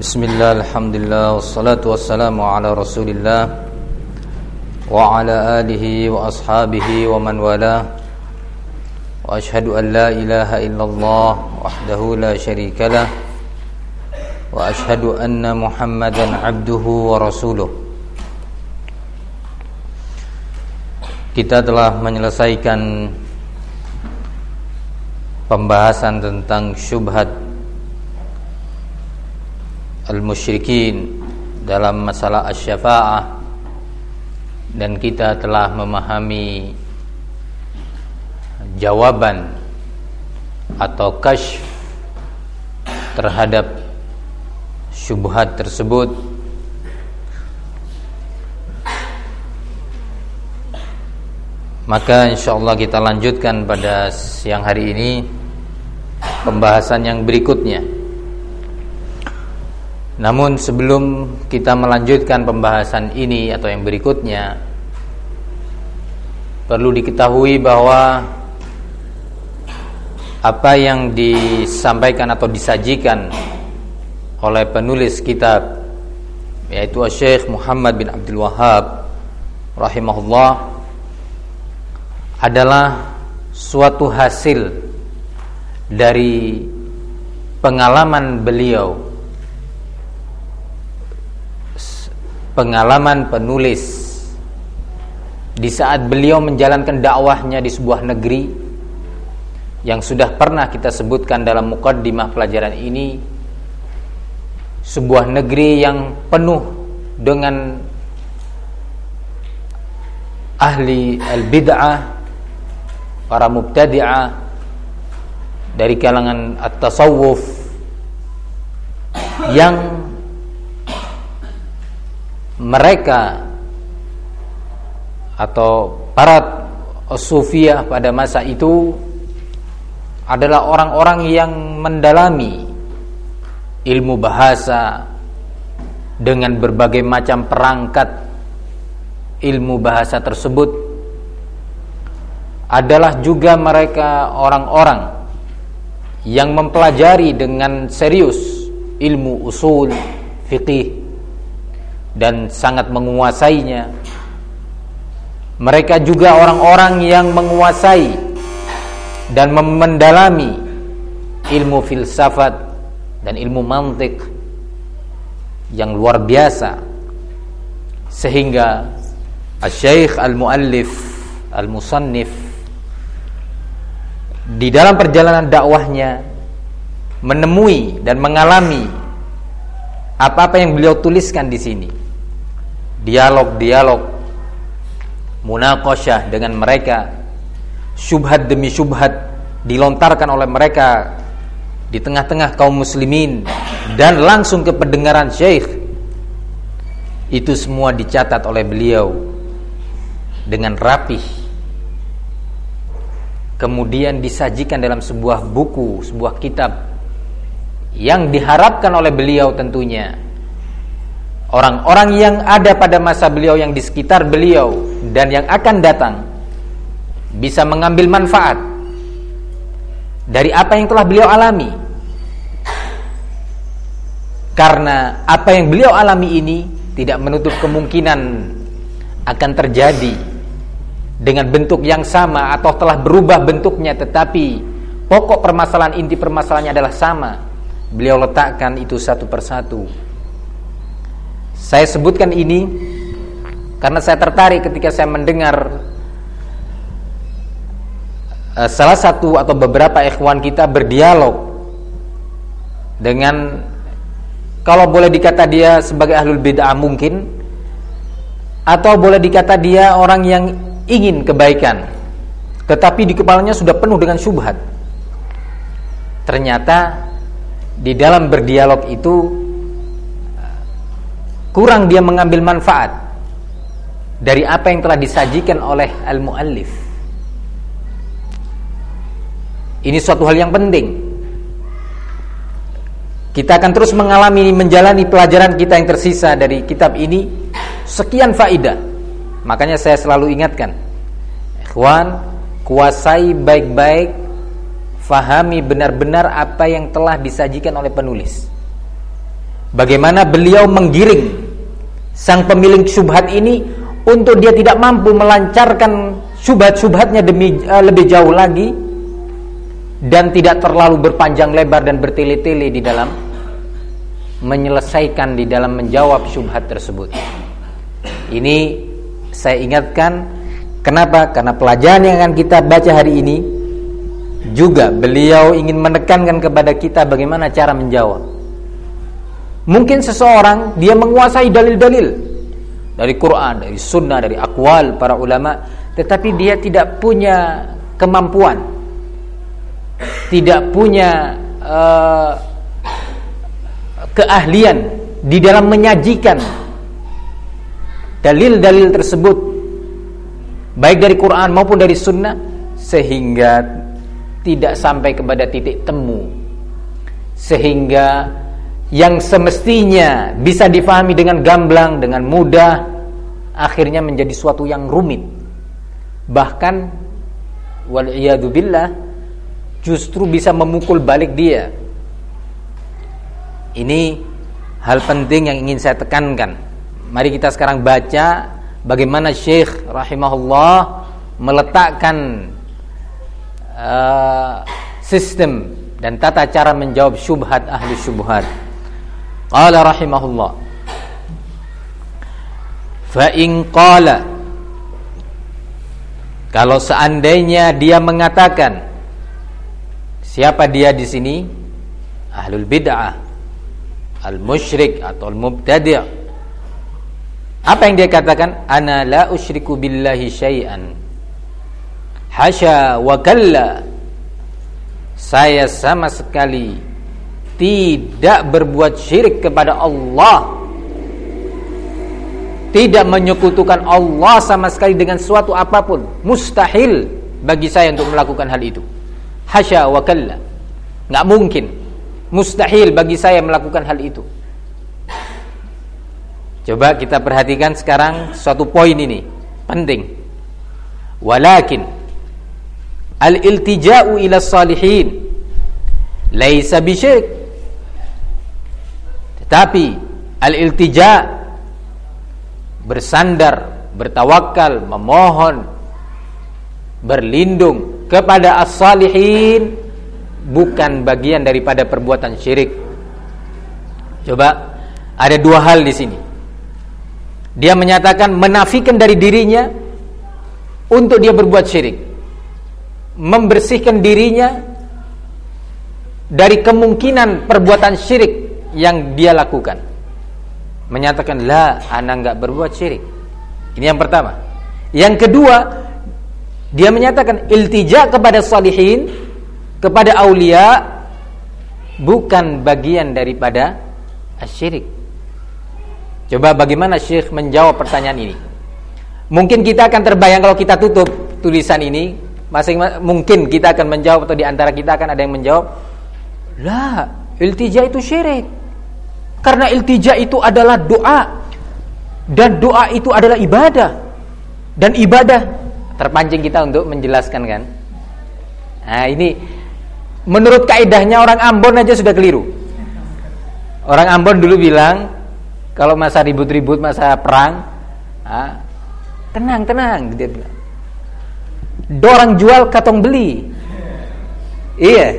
Bismillah, Alhamdulillah, wassalatu wassalamu ala rasulillah Wa ala alihi wa ashabihi wa man wala. Wa ashadu an la ilaha illallah wahdahu la sharika lah. Wa ashadu anna muhammadan abduhu wa rasuluh. Kita telah menyelesaikan Pembahasan tentang syubhat al-musyrikin dalam masalah asy-syafa'ah. Dan kita telah memahami jawaban atau kasyf terhadap syubhat tersebut. Maka insyaallah kita lanjutkan pada siang hari ini pembahasan yang berikutnya namun sebelum kita melanjutkan pembahasan ini atau yang berikutnya Perlu diketahui bahwa Apa yang disampaikan atau disajikan oleh penulis kitab Yaitu Syekh Muhammad bin Abdul Wahab Rahimahullah Adalah suatu hasil dari pengalaman beliau pengalaman penulis. Di saat beliau menjalankan dakwahnya di sebuah negeri yang sudah pernah kita sebutkan dalam mukaddimah pelajaran ini sebuah negeri yang penuh dengan ahli al-bid'ah para mubtadi'ah dari kalangan at-tasawuf yang mereka atau para sufiah pada masa itu adalah orang-orang yang mendalami ilmu bahasa dengan berbagai macam perangkat ilmu bahasa tersebut adalah juga mereka orang-orang yang mempelajari dengan serius ilmu usul fikih dan sangat menguasainya. Mereka juga orang-orang yang menguasai dan mendalami ilmu filsafat dan ilmu mantik yang luar biasa sehingga Al-Syeikh Al-Muallif Al-Musannif di dalam perjalanan dakwahnya menemui dan mengalami apa-apa yang beliau tuliskan di sini dialog-dialog munaqasyah dengan mereka syubhat demi syubhat dilontarkan oleh mereka di tengah-tengah kaum muslimin dan langsung ke pendengaran syekh. Itu semua dicatat oleh beliau dengan rapih. Kemudian disajikan dalam sebuah buku, sebuah kitab yang diharapkan oleh beliau tentunya orang-orang yang ada pada masa beliau yang di sekitar beliau dan yang akan datang bisa mengambil manfaat dari apa yang telah beliau alami. Karena apa yang beliau alami ini tidak menutup kemungkinan akan terjadi dengan bentuk yang sama atau telah berubah bentuknya tetapi pokok permasalahan inti permasalahannya adalah sama. Beliau letakkan itu satu persatu saya sebutkan ini karena saya tertarik ketika saya mendengar uh, salah satu atau beberapa ikhwan kita berdialog dengan kalau boleh dikata dia sebagai ahlul bid'ah mungkin atau boleh dikata dia orang yang ingin kebaikan tetapi di kepalanya sudah penuh dengan syubhat. Ternyata di dalam berdialog itu kurang dia mengambil manfaat dari apa yang telah disajikan oleh al-muallif. Ini suatu hal yang penting. Kita akan terus mengalami menjalani pelajaran kita yang tersisa dari kitab ini sekian faidah. Makanya saya selalu ingatkan, ikhwan, kuasai baik-baik, fahami benar-benar apa yang telah disajikan oleh penulis bagaimana beliau menggiring sang pemilik syubhat ini untuk dia tidak mampu melancarkan syubhat-syubhatnya demi uh, lebih jauh lagi dan tidak terlalu berpanjang lebar dan bertele-tele di dalam menyelesaikan di dalam menjawab syubhat tersebut. Ini saya ingatkan kenapa? Karena pelajaran yang akan kita baca hari ini juga beliau ingin menekankan kepada kita bagaimana cara menjawab. Mungkin seseorang dia menguasai dalil-dalil dari Quran, dari sunnah, dari akwal para ulama, tetapi dia tidak punya kemampuan, tidak punya uh, keahlian di dalam menyajikan dalil-dalil tersebut baik dari Quran maupun dari sunnah sehingga tidak sampai kepada titik temu sehingga yang semestinya bisa difahami dengan gamblang dengan mudah akhirnya menjadi suatu yang rumit bahkan wal billah justru bisa memukul balik dia ini hal penting yang ingin saya tekankan. Mari kita sekarang baca bagaimana Syekh rahimahullah meletakkan uh, sistem dan tata cara menjawab syubhat ahli syubhat. Qala rahimahullah. Fa in qala. Kalau seandainya dia mengatakan Siapa dia di sini? Ahlul bid'ah al-musyrik atau al-mubtadi' apa yang dia katakan? Ana la usyriku billahi syai'an. Hasya wa kalla. Saya sama sekali tidak berbuat syirik kepada Allah. Tidak menyekutukan Allah sama sekali dengan suatu apa pun. Mustahil bagi saya untuk melakukan hal itu. Hasya wa kalla. Nggak mungkin. Mustahil bagi saya melakukan hal itu. Coba kita perhatikan sekarang suatu poin ini. Penting. Walakin al-iltija'u ila salihin. Laisa bisyirik. Tetapi al-iltija' bersandar, bertawakal, memohon, berlindung kepada as-salihin bukan bagian daripada perbuatan syirik. Coba ada dua hal di sini. Dia menyatakan menafikan dari dirinya untuk dia berbuat syirik. Membersihkan dirinya dari kemungkinan perbuatan syirik yang dia lakukan. Menyatakan la, anak enggak berbuat syirik. Ini yang pertama. Yang kedua, dia menyatakan iltija kepada salihin kepada aulia bukan bagian daripada syirik. Coba bagaimana Syekh menjawab pertanyaan ini? Mungkin kita akan terbayang kalau kita tutup tulisan ini, masing mungkin kita akan menjawab atau di antara kita akan ada yang menjawab, "La, iltija itu syirik." Karena iltija itu adalah doa dan doa itu adalah ibadah. Dan ibadah terpancing kita untuk menjelaskan kan. Nah, ini menurut kaidahnya orang Ambon aja sudah keliru. Orang Ambon dulu bilang kalau masa ribut-ribut, masa perang, tenang, tenang, dia bilang. Dorang jual katong beli. Iya.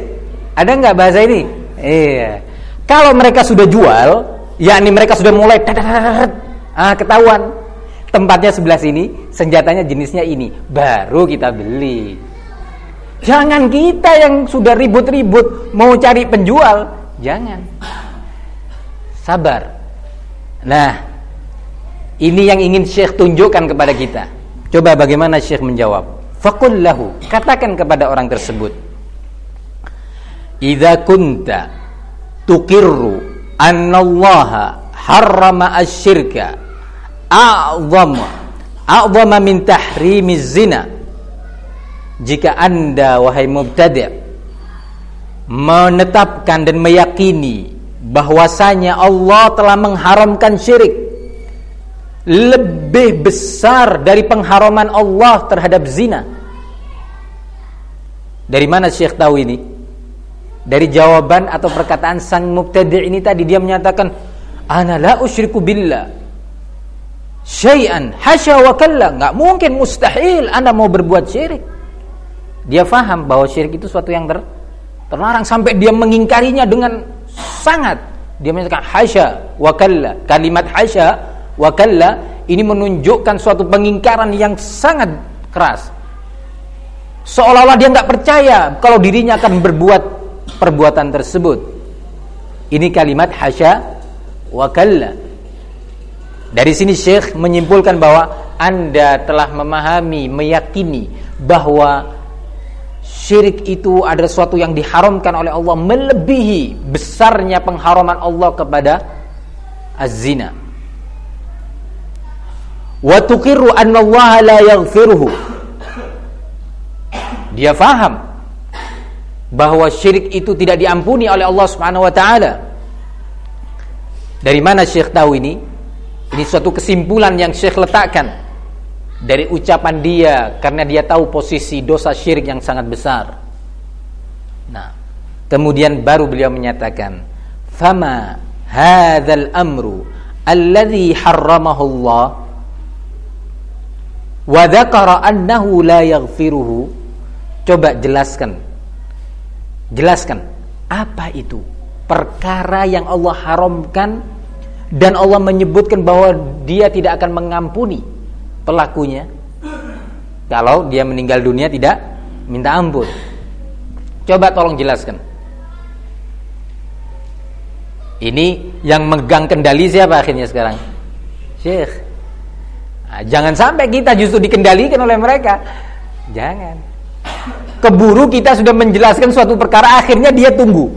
Ada nggak bahasa ini? Iya. Kalau mereka sudah jual, yakni mereka sudah mulai ah ketahuan tempatnya sebelah sini, senjatanya jenisnya ini, baru kita beli. Jangan kita yang sudah ribut-ribut mau cari penjual, jangan. Sabar. Nah, ini yang ingin Syekh tunjukkan kepada kita. Coba bagaimana Syekh menjawab. Fakul lahu, katakan kepada orang tersebut. Idza kunta tuqirru annallaha harrama asyirka a'zama a'zama min tahrimiz zina jika anda wahai mubtadi' menetapkan dan meyakini bahwasanya Allah telah mengharamkan syirik lebih besar dari pengharaman Allah terhadap zina. Dari mana Syekh tahu ini? Dari jawaban atau perkataan sang mubtadi' ini tadi dia menyatakan ana la usyriku billah syai'an hasya wa kalla. Nggak mungkin mustahil anda mau berbuat syirik. Dia faham bahwa syirik itu suatu yang ter, terlarang sampai dia mengingkarinya dengan sangat. Dia menyatakan hasya wa kalla. Kalimat hasya wa kalla ini menunjukkan suatu pengingkaran yang sangat keras. Seolah-olah dia nggak percaya kalau dirinya akan berbuat perbuatan tersebut ini kalimat hasya wa kalla. Dari sini Syekh menyimpulkan bahwa Anda telah memahami, meyakini bahwa syirik itu adalah sesuatu yang diharamkan oleh Allah melebihi besarnya pengharaman Allah kepada az-zina. Wa tuqirru anna Allah la yaghfiruhu. Dia faham bahwa syirik itu tidak diampuni oleh Allah Subhanahu wa taala dari mana Syekh tahu ini? Ini suatu kesimpulan yang Syekh letakkan dari ucapan dia karena dia tahu posisi dosa syirik yang sangat besar. Nah, kemudian baru beliau menyatakan, "Fama hadzal amru alladhi harramahu Allah wa dzakara annahu la yaghfiruhu." Coba jelaskan. Jelaskan apa itu perkara yang Allah haramkan dan Allah menyebutkan bahwa dia tidak akan mengampuni pelakunya kalau dia meninggal dunia tidak minta ampun. Coba tolong jelaskan. Ini yang megang kendali siapa akhirnya sekarang? Syekh. Nah, jangan sampai kita justru dikendalikan oleh mereka. Jangan. Keburu kita sudah menjelaskan suatu perkara akhirnya dia tunggu.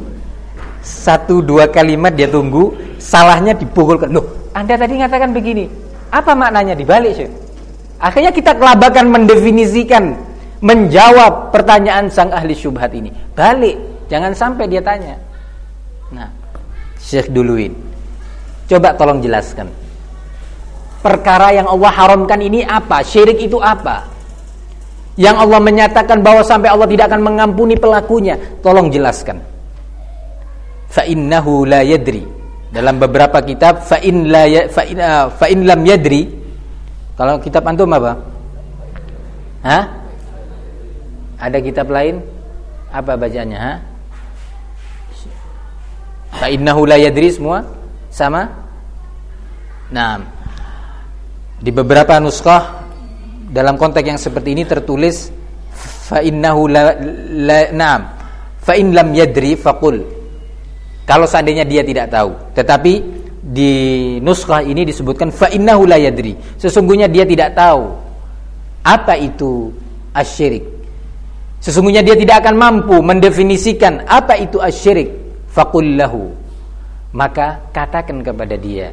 Satu dua kalimat dia tunggu salahnya dipukulkan. Loh anda tadi mengatakan begini apa maknanya? Dibalik sih akhirnya kita kelabakan mendefinisikan menjawab pertanyaan sang ahli syubhat ini. Balik jangan sampai dia tanya. Nah Syekh duluin. Coba tolong jelaskan. Perkara yang Allah haramkan ini apa? Syirik itu apa yang Allah menyatakan bahwa sampai Allah tidak akan mengampuni pelakunya tolong jelaskan fa innahu la yadri dalam beberapa kitab fa in la ya, fa in, uh, fa in lam yadri kalau kitab antum apa Hah? Ada kitab lain? Apa bacaannya? Ha? Fa innahu la yadri semua sama? Nah, di beberapa nuskah dalam konteks yang seperti ini tertulis fa innahu la, la na'am fa in lam yadri faqul kalau seandainya dia tidak tahu, tetapi di nuskah ini disebutkan fa innahu la yadri. Sesungguhnya dia tidak tahu apa itu asyirik. Sesungguhnya dia tidak akan mampu mendefinisikan apa itu asyirik. Faqul lahu. Maka katakan kepada dia.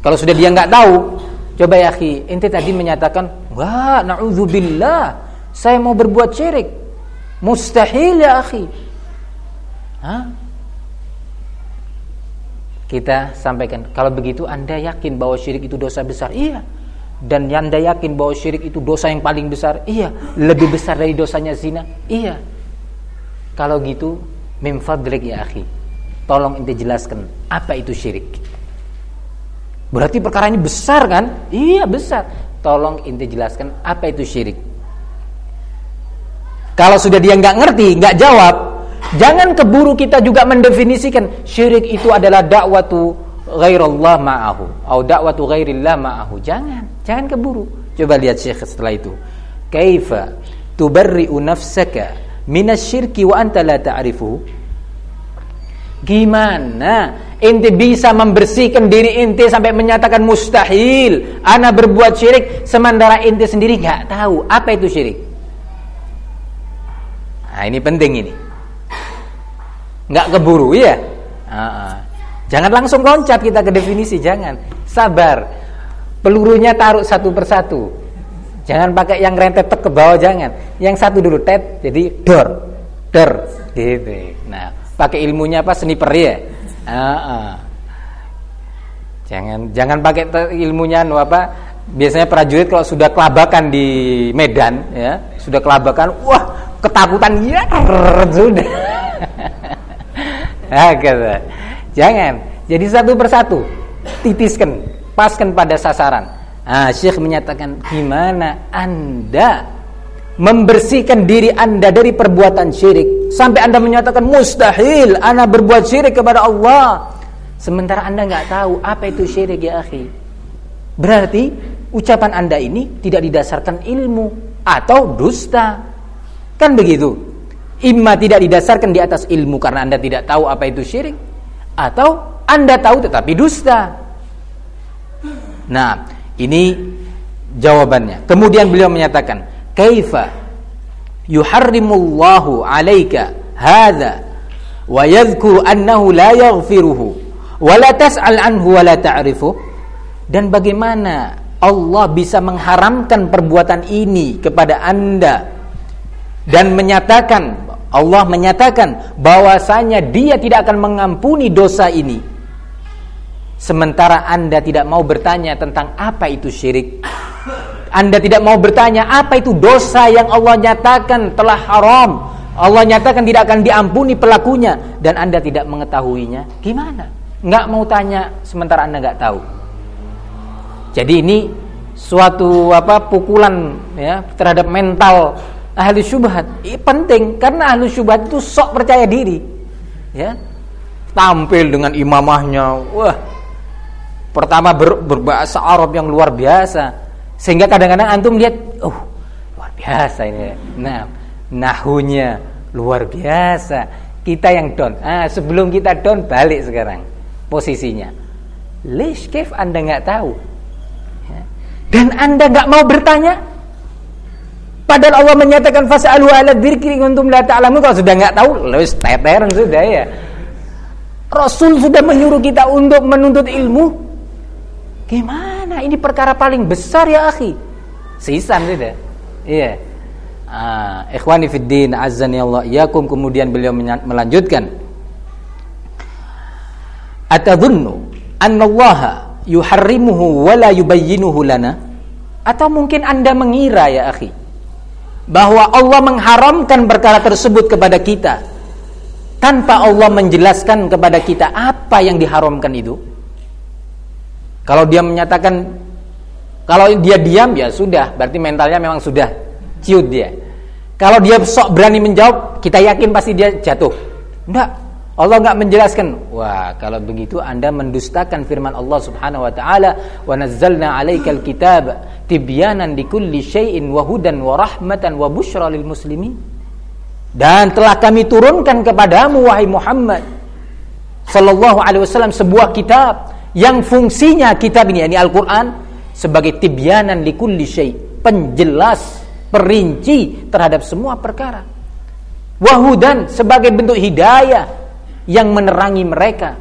Kalau sudah dia nggak tahu, coba ya akhi, ente tadi menyatakan, "Wah, naudzubillah, saya mau berbuat syirik." Mustahil ya akhi. Hah? kita sampaikan kalau begitu anda yakin bahwa syirik itu dosa besar? Iya. Dan anda yakin bahwa syirik itu dosa yang paling besar? Iya. Lebih besar dari dosanya zina? Iya. Kalau gitu mimfadlik ya akhi. Tolong ente jelaskan apa itu syirik berarti perkara ini besar kan iya besar tolong ente jelaskan apa itu syirik kalau sudah dia nggak ngerti nggak jawab Jangan keburu kita juga mendefinisikan syirik itu adalah dakwatu ghairallah ma'ahu atau dakwatu ghairillah ma'ahu. Jangan, jangan keburu. Coba lihat Syekh setelah itu. Kaifa tubarri'u nafsaka minasyirki wa anta la ta'rifu? Gimana? Ente bisa membersihkan diri ente sampai menyatakan mustahil. Ana berbuat syirik sementara ente sendiri nggak tahu. Apa itu syirik? Nah, ini penting ini. Nggak keburu ya? Jangan langsung loncat kita ke definisi jangan. Sabar. Pelurunya taruh satu persatu. Jangan pakai yang rentet ke bawah jangan. Yang satu dulu tet jadi dor dor gitu. Nah pakai ilmunya apa sniper ya jangan jangan pakai ilmunya nu apa biasanya prajurit kalau sudah kelabakan di Medan ya sudah kelabakan wah ketakutan ya sudah. Jangan. Jadi satu persatu titiskan, paskan pada sasaran. Ah, Syekh menyatakan gimana Anda membersihkan diri Anda dari perbuatan syirik sampai Anda menyatakan mustahil Anda berbuat syirik kepada Allah. Sementara Anda nggak tahu apa itu syirik ya akhi. Berarti ucapan Anda ini tidak didasarkan ilmu atau dusta. Kan begitu? Imma tidak didasarkan di atas ilmu karena Anda tidak tahu apa itu syirik atau Anda tahu tetapi dusta. Nah, ini jawabannya. Kemudian beliau menyatakan, "Kaifa yuharrimullahu 'alaika hadza wa yadhkuru annahu la yaghfiruhu wa la tas'al anhu wa la ta'rifu?" Dan bagaimana Allah bisa mengharamkan perbuatan ini kepada Anda dan menyatakan Allah menyatakan bahwasanya dia tidak akan mengampuni dosa ini. Sementara Anda tidak mau bertanya tentang apa itu syirik. Anda tidak mau bertanya apa itu dosa yang Allah nyatakan telah haram. Allah nyatakan tidak akan diampuni pelakunya dan Anda tidak mengetahuinya. Gimana? Nggak mau tanya sementara Anda nggak tahu. Jadi ini suatu apa pukulan ya terhadap mental ahli syubhat ini penting karena ahli syubhat itu sok percaya diri ya tampil dengan imamahnya wah pertama ber, berbahasa Arab yang luar biasa sehingga kadang-kadang antum lihat oh luar biasa ini nah nahunya luar biasa kita yang down ah sebelum kita down balik sekarang posisinya lish kif anda nggak tahu ya. dan anda nggak mau bertanya Padahal Allah menyatakan fas'alu ala dzikri kuntum la ta'lamun kalau sudah enggak tahu wis teteran sudah ya. Rasul sudah menyuruh kita untuk menuntut ilmu. Gimana? Ini perkara paling besar ya, akhi. Sisan sudah. Iya. Ah, ikhwani fid din azzani Allah iyakum kemudian beliau melanjutkan. Atadhunnu anna Allah yuharrimuhu wa la yubayyinuhu lana? Atau mungkin Anda mengira ya, akhi, bahwa Allah mengharamkan perkara tersebut kepada kita tanpa Allah menjelaskan kepada kita apa yang diharamkan itu. Kalau dia menyatakan kalau dia diam ya sudah, berarti mentalnya memang sudah ciut dia. Kalau dia sok berani menjawab, kita yakin pasti dia jatuh. Enggak. Allah enggak menjelaskan. Wah, kalau begitu Anda mendustakan firman Allah Subhanahu wa taala, "Wa nazzalna 'alaikal kitaba tibyanan likulli syai'in wa hudan wa rahmatan wa busyra lil muslimin dan telah kami turunkan kepadamu wahai Muhammad sallallahu alaihi wasallam sebuah kitab yang fungsinya kitab ini yakni Al-Qur'an sebagai tibyanan likulli syai' penjelas perinci terhadap semua perkara wahudan sebagai bentuk hidayah yang menerangi mereka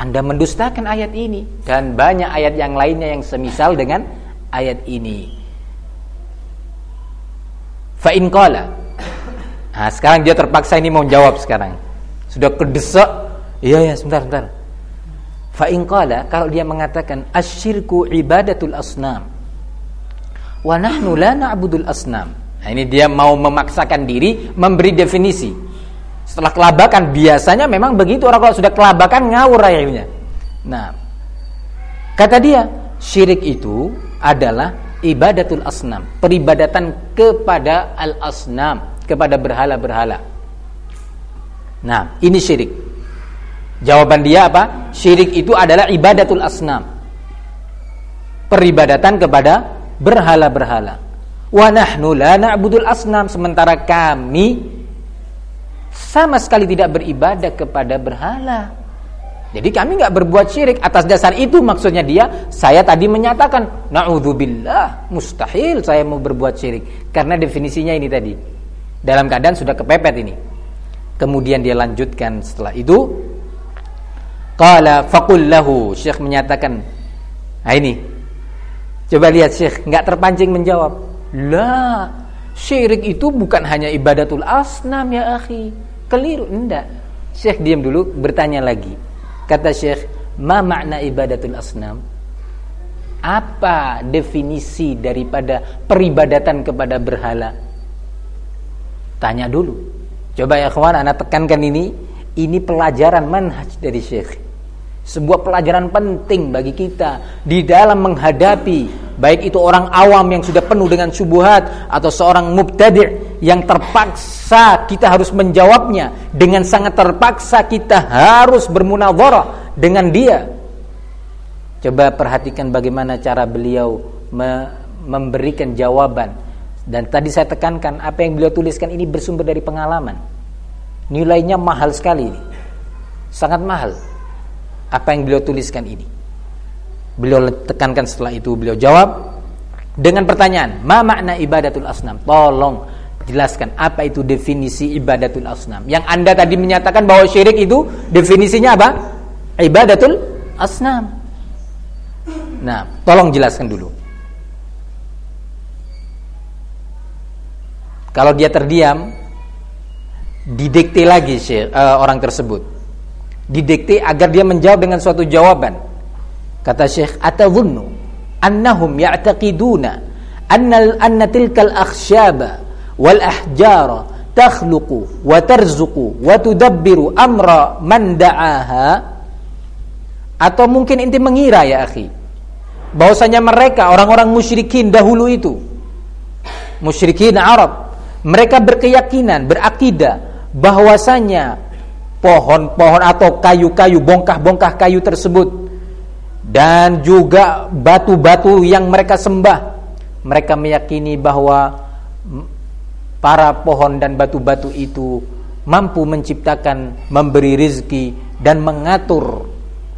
anda mendustakan ayat ini dan banyak ayat yang lainnya yang semisal dengan ayat ini. Fa in qala. Nah, sekarang dia terpaksa ini mau jawab sekarang. Sudah kedesak. Iya ya, sebentar, sebentar. Fa kalau dia mengatakan asyirku ibadatul asnam. Wa nahnu la na'budul asnam. Nah, ini dia mau memaksakan diri memberi definisi setelah kelabakan biasanya memang begitu orang kalau sudah kelabakan ngawur akhirnya. Nah, kata dia, syirik itu adalah ibadatul asnam, peribadatan kepada al-asnam, kepada berhala-berhala. Nah, ini syirik. Jawaban dia apa? Syirik itu adalah ibadatul asnam. Peribadatan kepada berhala-berhala. Wa nahnu la na'budul asnam sementara kami sama sekali tidak beribadah kepada berhala. Jadi kami nggak berbuat syirik atas dasar itu maksudnya dia saya tadi menyatakan naudzubillah mustahil saya mau berbuat syirik karena definisinya ini tadi dalam keadaan sudah kepepet ini. Kemudian dia lanjutkan setelah itu qala faqul lahu Syekh menyatakan nah ini coba lihat Syekh nggak terpancing menjawab lah syirik itu bukan hanya ibadatul asnam ya akhi Keliru, enggak. Syekh diam dulu, bertanya lagi. Kata Syekh, "Ma makna ibadatul asnam?" Apa definisi daripada peribadatan kepada berhala? Tanya dulu. Coba ya kawan, anak tekankan ini. Ini pelajaran manhaj dari Syekh. Sebuah pelajaran penting bagi kita di dalam menghadapi baik itu orang awam yang sudah penuh dengan syubhat atau seorang mubtadi' yang terpaksa kita harus menjawabnya dengan sangat terpaksa kita harus bermunadharah dengan dia. Coba perhatikan bagaimana cara beliau me memberikan jawaban dan tadi saya tekankan apa yang beliau tuliskan ini bersumber dari pengalaman. Nilainya mahal sekali. Sangat mahal apa yang beliau tuliskan ini. Beliau tekankan setelah itu beliau jawab dengan pertanyaan, "Ma makna ibadatul asnam?" Tolong jelaskan apa itu definisi ibadatul asnam. Yang Anda tadi menyatakan bahwa syirik itu definisinya apa? Ibadatul asnam. Nah, tolong jelaskan dulu. Kalau dia terdiam, didikte lagi syir, uh, orang tersebut didikte agar dia menjawab dengan suatu jawaban. Kata Syekh, "Atadhunnu annahum ya'taqiduna anna anna tilkal akhsyaba wal ahjara takhluqu wa tarzuqu wa tudabbiru amra man da'aha?" Atau mungkin inti mengira ya akhi, bahwasanya mereka orang-orang musyrikin dahulu itu musyrikin Arab mereka berkeyakinan, berakidah bahwasanya pohon-pohon atau kayu-kayu bongkah-bongkah kayu tersebut. Dan juga batu-batu yang mereka sembah. Mereka meyakini bahwa para pohon dan batu-batu itu mampu menciptakan memberi rizki dan mengatur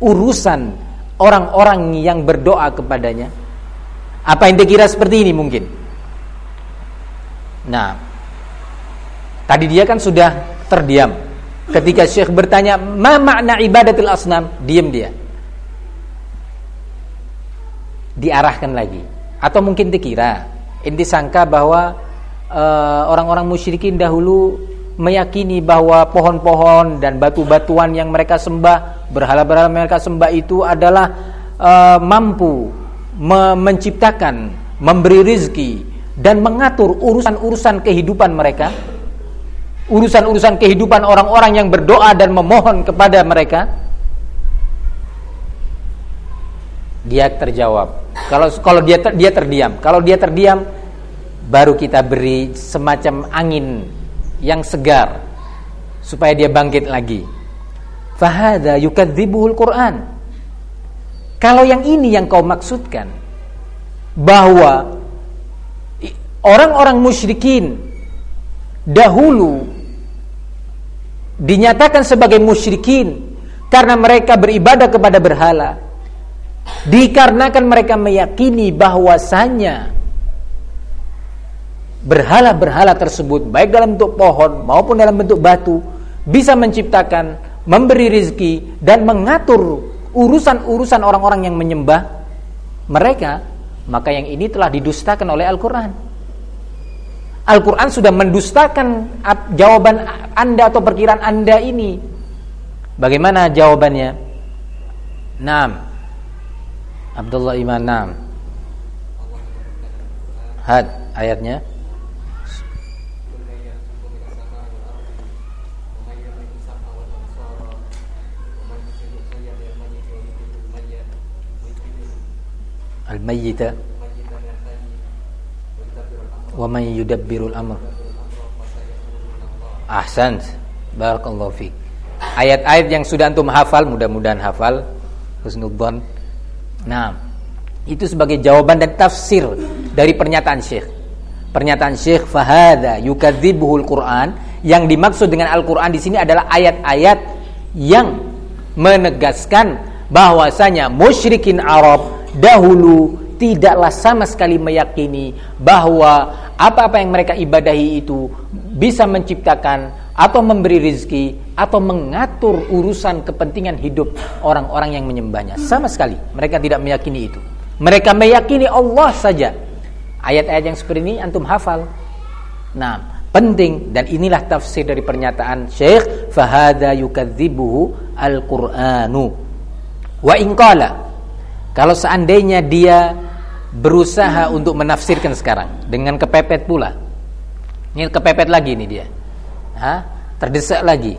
urusan orang-orang yang berdoa kepadanya. Apa yang dikira seperti ini mungkin? Nah tadi dia kan sudah terdiam Ketika Syekh bertanya, "Ma makna ibadatul asnam?" Diam dia. Diarahkan lagi. Atau mungkin dikira, inti sangka bahwa eh, orang-orang uh, musyrikin dahulu meyakini bahwa pohon-pohon dan batu-batuan yang mereka sembah, berhala-berhala mereka sembah itu adalah uh, mampu me menciptakan, memberi rizki dan mengatur urusan-urusan kehidupan mereka urusan-urusan kehidupan orang-orang yang berdoa dan memohon kepada mereka? Dia terjawab. Kalau kalau dia ter, dia terdiam. Kalau dia terdiam baru kita beri semacam angin yang segar supaya dia bangkit lagi. Fahada yukadzibuhul Quran. Kalau yang ini yang kau maksudkan bahwa orang-orang musyrikin dahulu dinyatakan sebagai musyrikin karena mereka beribadah kepada berhala. Dikarenakan mereka meyakini bahwasanya berhala-berhala tersebut baik dalam bentuk pohon maupun dalam bentuk batu bisa menciptakan memberi rizki dan mengatur urusan-urusan orang-orang yang menyembah mereka maka yang ini telah didustakan oleh Al-Quran. Al-Quran sudah mendustakan jawaban anda atau perkiraan anda ini. Bagaimana jawabannya? Nam. Abdullah Iman Nam. Had ayatnya. Al-mayyita wa man yudabbirul amr ahsan barakallahu fiik ayat-ayat yang sudah antum hafal mudah-mudahan hafal. Husnudzon nah itu sebagai jawaban dan tafsir dari pernyataan Syekh. Pernyataan Syekh fahada yukadzibuhul Quran. Yang dimaksud dengan Al-Quran di sini adalah ayat-ayat yang menegaskan bahwasanya musyrikin Arab dahulu tidaklah sama sekali meyakini bahwa apa-apa yang mereka ibadahi itu bisa menciptakan atau memberi rizki atau mengatur urusan kepentingan hidup orang-orang yang menyembahnya. Sama sekali mereka tidak meyakini itu. Mereka meyakini Allah saja. Ayat-ayat yang seperti ini antum hafal. Nah, penting dan inilah tafsir dari pernyataan Syekh fahada yukadzibuhu al-Qur'anu. Wa in kalau seandainya dia berusaha untuk menafsirkan sekarang dengan kepepet pula. Ini kepepet lagi nih dia. Hah? Terdesak lagi.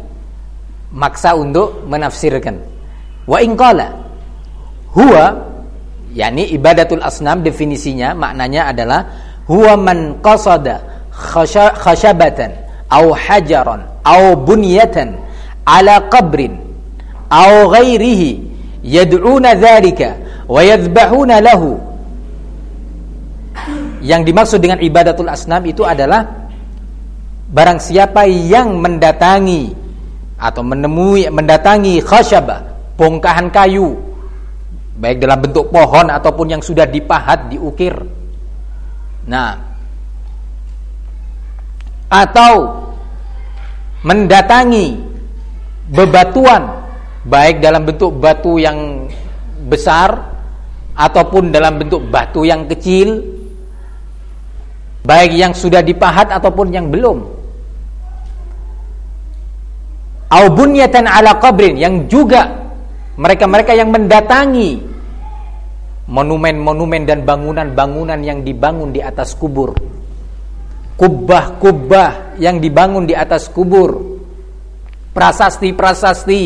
maksa untuk menafsirkan. Wa in huwa yakni ibadatul asnam definisinya maknanya adalah huwa man qasada khashabatan au hajaran au bunyatan ala qabrin au ghairihi yad'una dzalika wa yadhbahuna lahu yang dimaksud dengan ibadatul asnam itu adalah barang siapa yang mendatangi atau menemui mendatangi khasyabah bongkahan kayu baik dalam bentuk pohon ataupun yang sudah dipahat diukir. Nah atau mendatangi bebatuan baik dalam bentuk batu yang besar ataupun dalam bentuk batu yang kecil baik yang sudah dipahat ataupun yang belum. Au bunyatan ala qabrin yang juga mereka-mereka yang mendatangi monumen-monumen dan bangunan-bangunan yang dibangun di atas kubur. Kubah-kubah yang dibangun di atas kubur. Prasasti-prasasti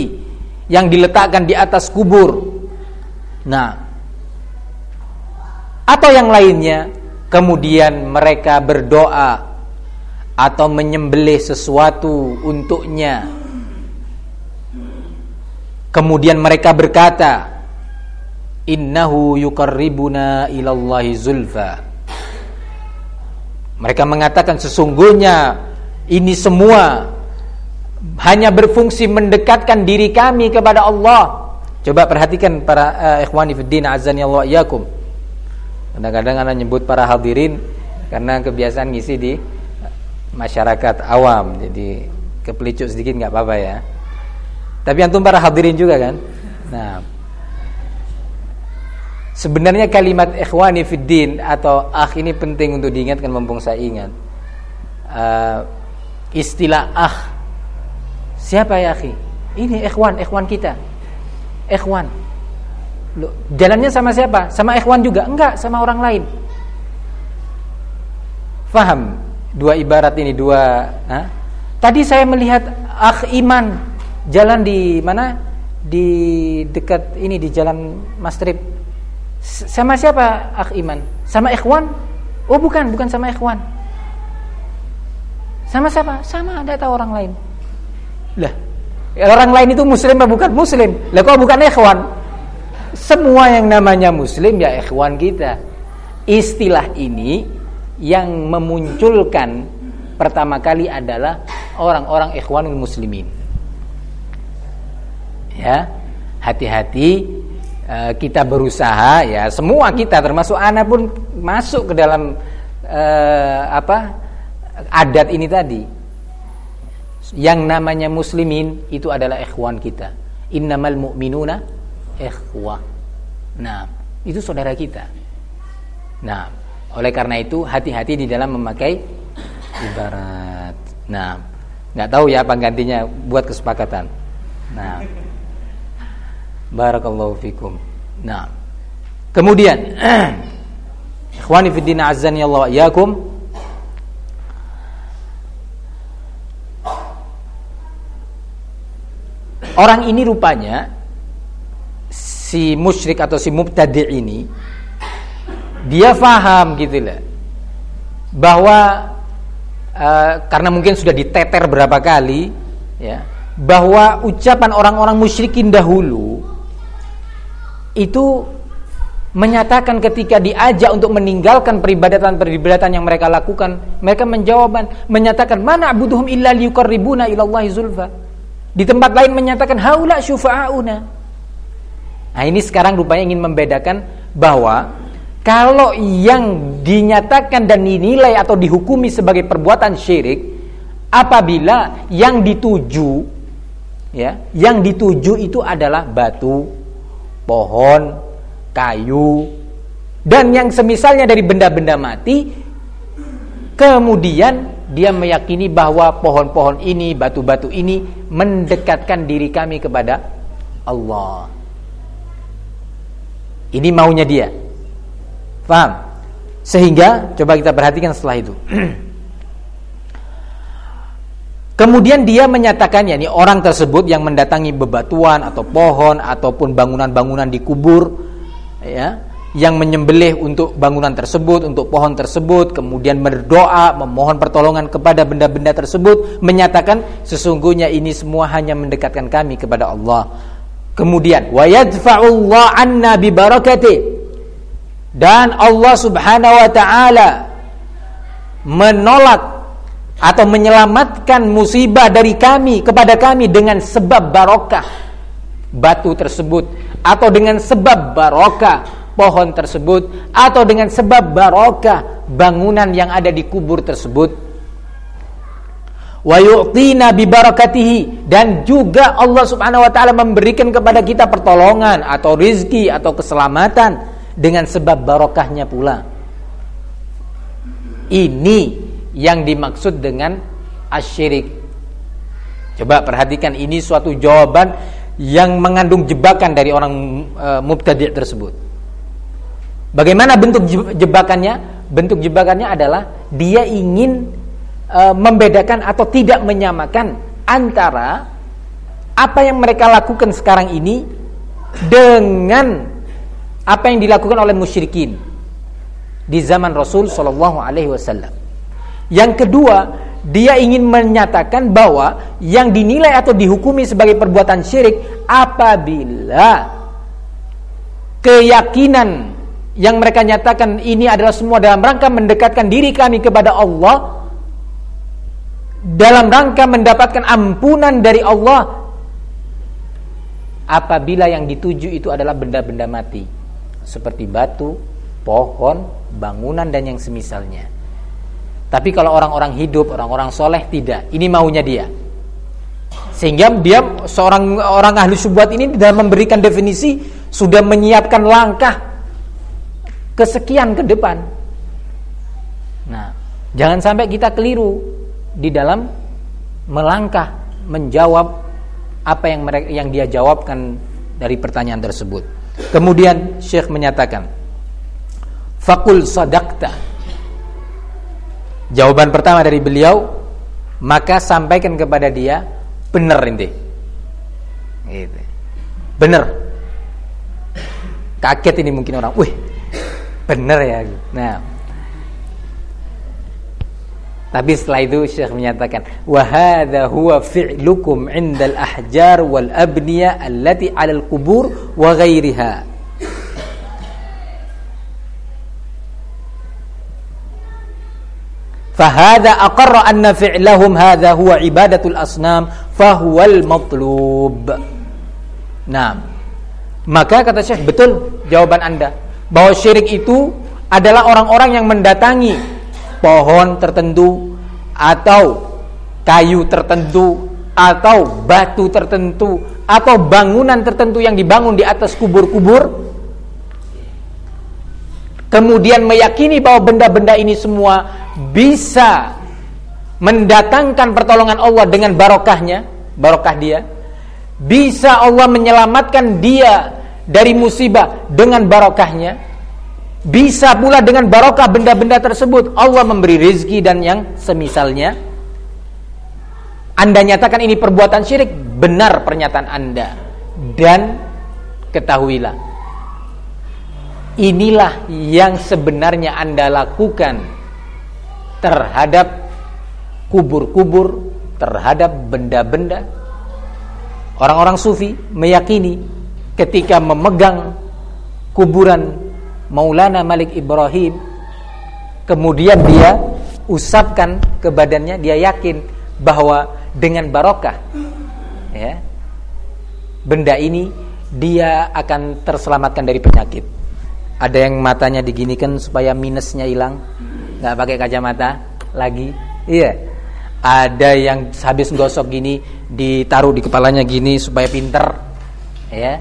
yang diletakkan di atas kubur. Nah, atau yang lainnya, kemudian mereka berdoa atau menyembelih sesuatu untuknya. Kemudian mereka berkata, "Innahu yuqarribuna ilallahi zulfa." Mereka mengatakan sesungguhnya ini semua hanya berfungsi mendekatkan diri kami kepada Allah. Coba perhatikan para uh, ikhwani fiddin azani iyakum. Kadang-kadang anak nyebut para hadirin karena kebiasaan ngisi di masyarakat awam. Jadi kepelicuk sedikit nggak apa-apa ya. Tapi antum para hadirin juga kan? Nah, Sebenarnya kalimat ikhwani fiddin atau akh ini penting untuk diingatkan mumpung saya ingat. Uh, istilah akh Siapa ya akhi? Ini ikhwan, ikhwan kita. Ikhwan. Loh, jalannya sama siapa? Sama ikhwan juga? Enggak, sama orang lain. Faham? Dua ibarat ini, dua ha? Tadi saya melihat akh iman jalan di mana? Di dekat ini di jalan Mastrip. Sama siapa akh iman? Sama ikhwan? Oh bukan, bukan sama ikhwan. Sama siapa? Sama ada tahu orang lain. Lah, orang lain itu muslim atau bukan muslim? Lah kok bukan ikhwan? Semua yang namanya muslim ya ikhwan kita. Istilah ini yang memunculkan pertama kali adalah orang-orang ikhwanul muslimin. Ya, hati-hati uh, kita berusaha ya semua kita termasuk anak pun masuk ke dalam uh, apa adat ini tadi yang namanya muslimin itu adalah ikhwan kita. Innamal mu'minuna ikhwah. Nah, itu saudara kita. Nah, oleh karena itu hati-hati di dalam memakai ibarat. Nah, nggak tahu ya apa gantinya buat kesepakatan. Nah, barakallahu fikum. Nah, kemudian ikhwani fi din azza Allah yakum Orang ini rupanya si musyrik atau si mubtadi' ini dia faham gitu lah bahwa uh, karena mungkin sudah diteter berapa kali ya bahwa ucapan orang-orang musyrikin dahulu itu menyatakan ketika diajak untuk meninggalkan peribadatan-peribadatan yang mereka lakukan mereka menjawaban menyatakan mana abuduhum illa liyuqarribuna ilallahi zulfa di tempat lain menyatakan haula syufa'auna. Nah, ini sekarang rupanya ingin membedakan bahwa kalau yang dinyatakan dan dinilai atau dihukumi sebagai perbuatan syirik apabila yang dituju ya, yang dituju itu adalah batu, pohon, kayu dan yang semisalnya dari benda-benda mati kemudian dia meyakini bahwa pohon-pohon ini, batu-batu ini mendekatkan diri kami kepada Allah. Ini maunya dia. Faham? Sehingga coba kita perhatikan setelah itu. Kemudian dia menyatakannya, ini orang tersebut yang mendatangi bebatuan atau pohon ataupun bangunan-bangunan di kubur, ya, yang menyembelih untuk bangunan tersebut, untuk pohon tersebut, kemudian berdoa, memohon pertolongan kepada benda-benda tersebut, menyatakan sesungguhnya ini semua hanya mendekatkan kami kepada Allah. Kemudian, wa anna bi barakati. Dan Allah Subhanahu wa taala menolak atau menyelamatkan musibah dari kami kepada kami dengan sebab barokah batu tersebut atau dengan sebab barokah pohon tersebut atau dengan sebab barokah bangunan yang ada di kubur tersebut wa yu'tina bi barakatihi dan juga Allah Subhanahu wa taala memberikan kepada kita pertolongan atau rizki atau keselamatan dengan sebab barokahnya pula ini yang dimaksud dengan asyirik. Coba perhatikan ini suatu jawaban yang mengandung jebakan dari orang e, mubtadi' tersebut. Bagaimana bentuk jebakannya? Bentuk jebakannya adalah dia ingin e, membedakan atau tidak menyamakan antara apa yang mereka lakukan sekarang ini dengan apa yang dilakukan oleh musyrikin di zaman Rasul Shallallahu Alaihi Wasallam. Yang kedua, dia ingin menyatakan bahwa yang dinilai atau dihukumi sebagai perbuatan syirik apabila keyakinan yang mereka nyatakan ini adalah semua dalam rangka mendekatkan diri kami kepada Allah dalam rangka mendapatkan ampunan dari Allah apabila yang dituju itu adalah benda-benda mati seperti batu, pohon, bangunan dan yang semisalnya. Tapi kalau orang-orang hidup, orang-orang soleh tidak. Ini maunya dia. Sehingga dia seorang orang ahli subuat ini dalam memberikan definisi sudah menyiapkan langkah kesekian ke depan. Nah, jangan sampai kita keliru di dalam melangkah menjawab apa yang mereka yang dia jawabkan dari pertanyaan tersebut. Kemudian Syekh menyatakan, "Fakul sadaqta." Jawaban pertama dari beliau, maka sampaikan kepada dia, benar ini. Gitu. Benar. Kaget ini mungkin orang, wih, benar ya. Nah, tapi setelah itu Syekh menyatakan, "Wa huwa fi'lukum 'indal ahjar wal abniya allati 'alal qubur wa ghairiha." Fahada aqarra anna fi'lahum hadha huwa ibadatul asnam fahuwal matlub. Nah, maka kata Syekh betul jawaban Anda bahwa syirik itu adalah orang-orang yang mendatangi pohon tertentu atau kayu tertentu atau batu tertentu atau bangunan tertentu yang dibangun di atas kubur-kubur. Kemudian meyakini bahwa benda-benda ini semua bisa mendatangkan pertolongan Allah dengan barokahnya, barokah dia, bisa Allah menyelamatkan dia dari musibah dengan barokahnya, bisa pula dengan barokah benda-benda tersebut Allah memberi rizki dan yang semisalnya. Anda nyatakan ini perbuatan syirik, benar pernyataan Anda. Dan ketahuilah, inilah yang sebenarnya Anda lakukan terhadap kubur-kubur, terhadap benda-benda. Orang-orang sufi meyakini ketika memegang kuburan Maulana Malik Ibrahim. Kemudian dia usapkan ke badannya, dia yakin bahwa dengan barokah ya, benda ini dia akan terselamatkan dari penyakit. Ada yang matanya diginikan supaya minusnya hilang? Nggak pakai kacamata lagi? Iya. Ada yang habis gosok gini ditaruh di kepalanya gini supaya pinter ya.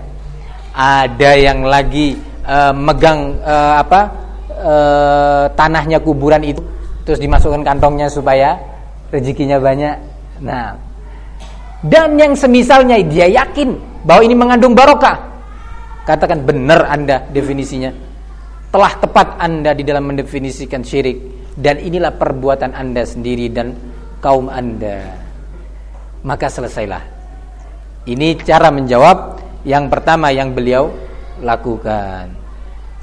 Ada yang lagi uh, megang uh, apa uh, tanahnya kuburan itu terus dimasukkan kantongnya supaya rezekinya banyak nah dan yang semisalnya dia yakin bahwa ini mengandung barokah katakan benar anda definisinya telah tepat Anda di dalam mendefinisikan syirik dan inilah perbuatan Anda sendiri dan kaum Anda. maka selesailah. Ini cara menjawab yang pertama yang beliau lakukan.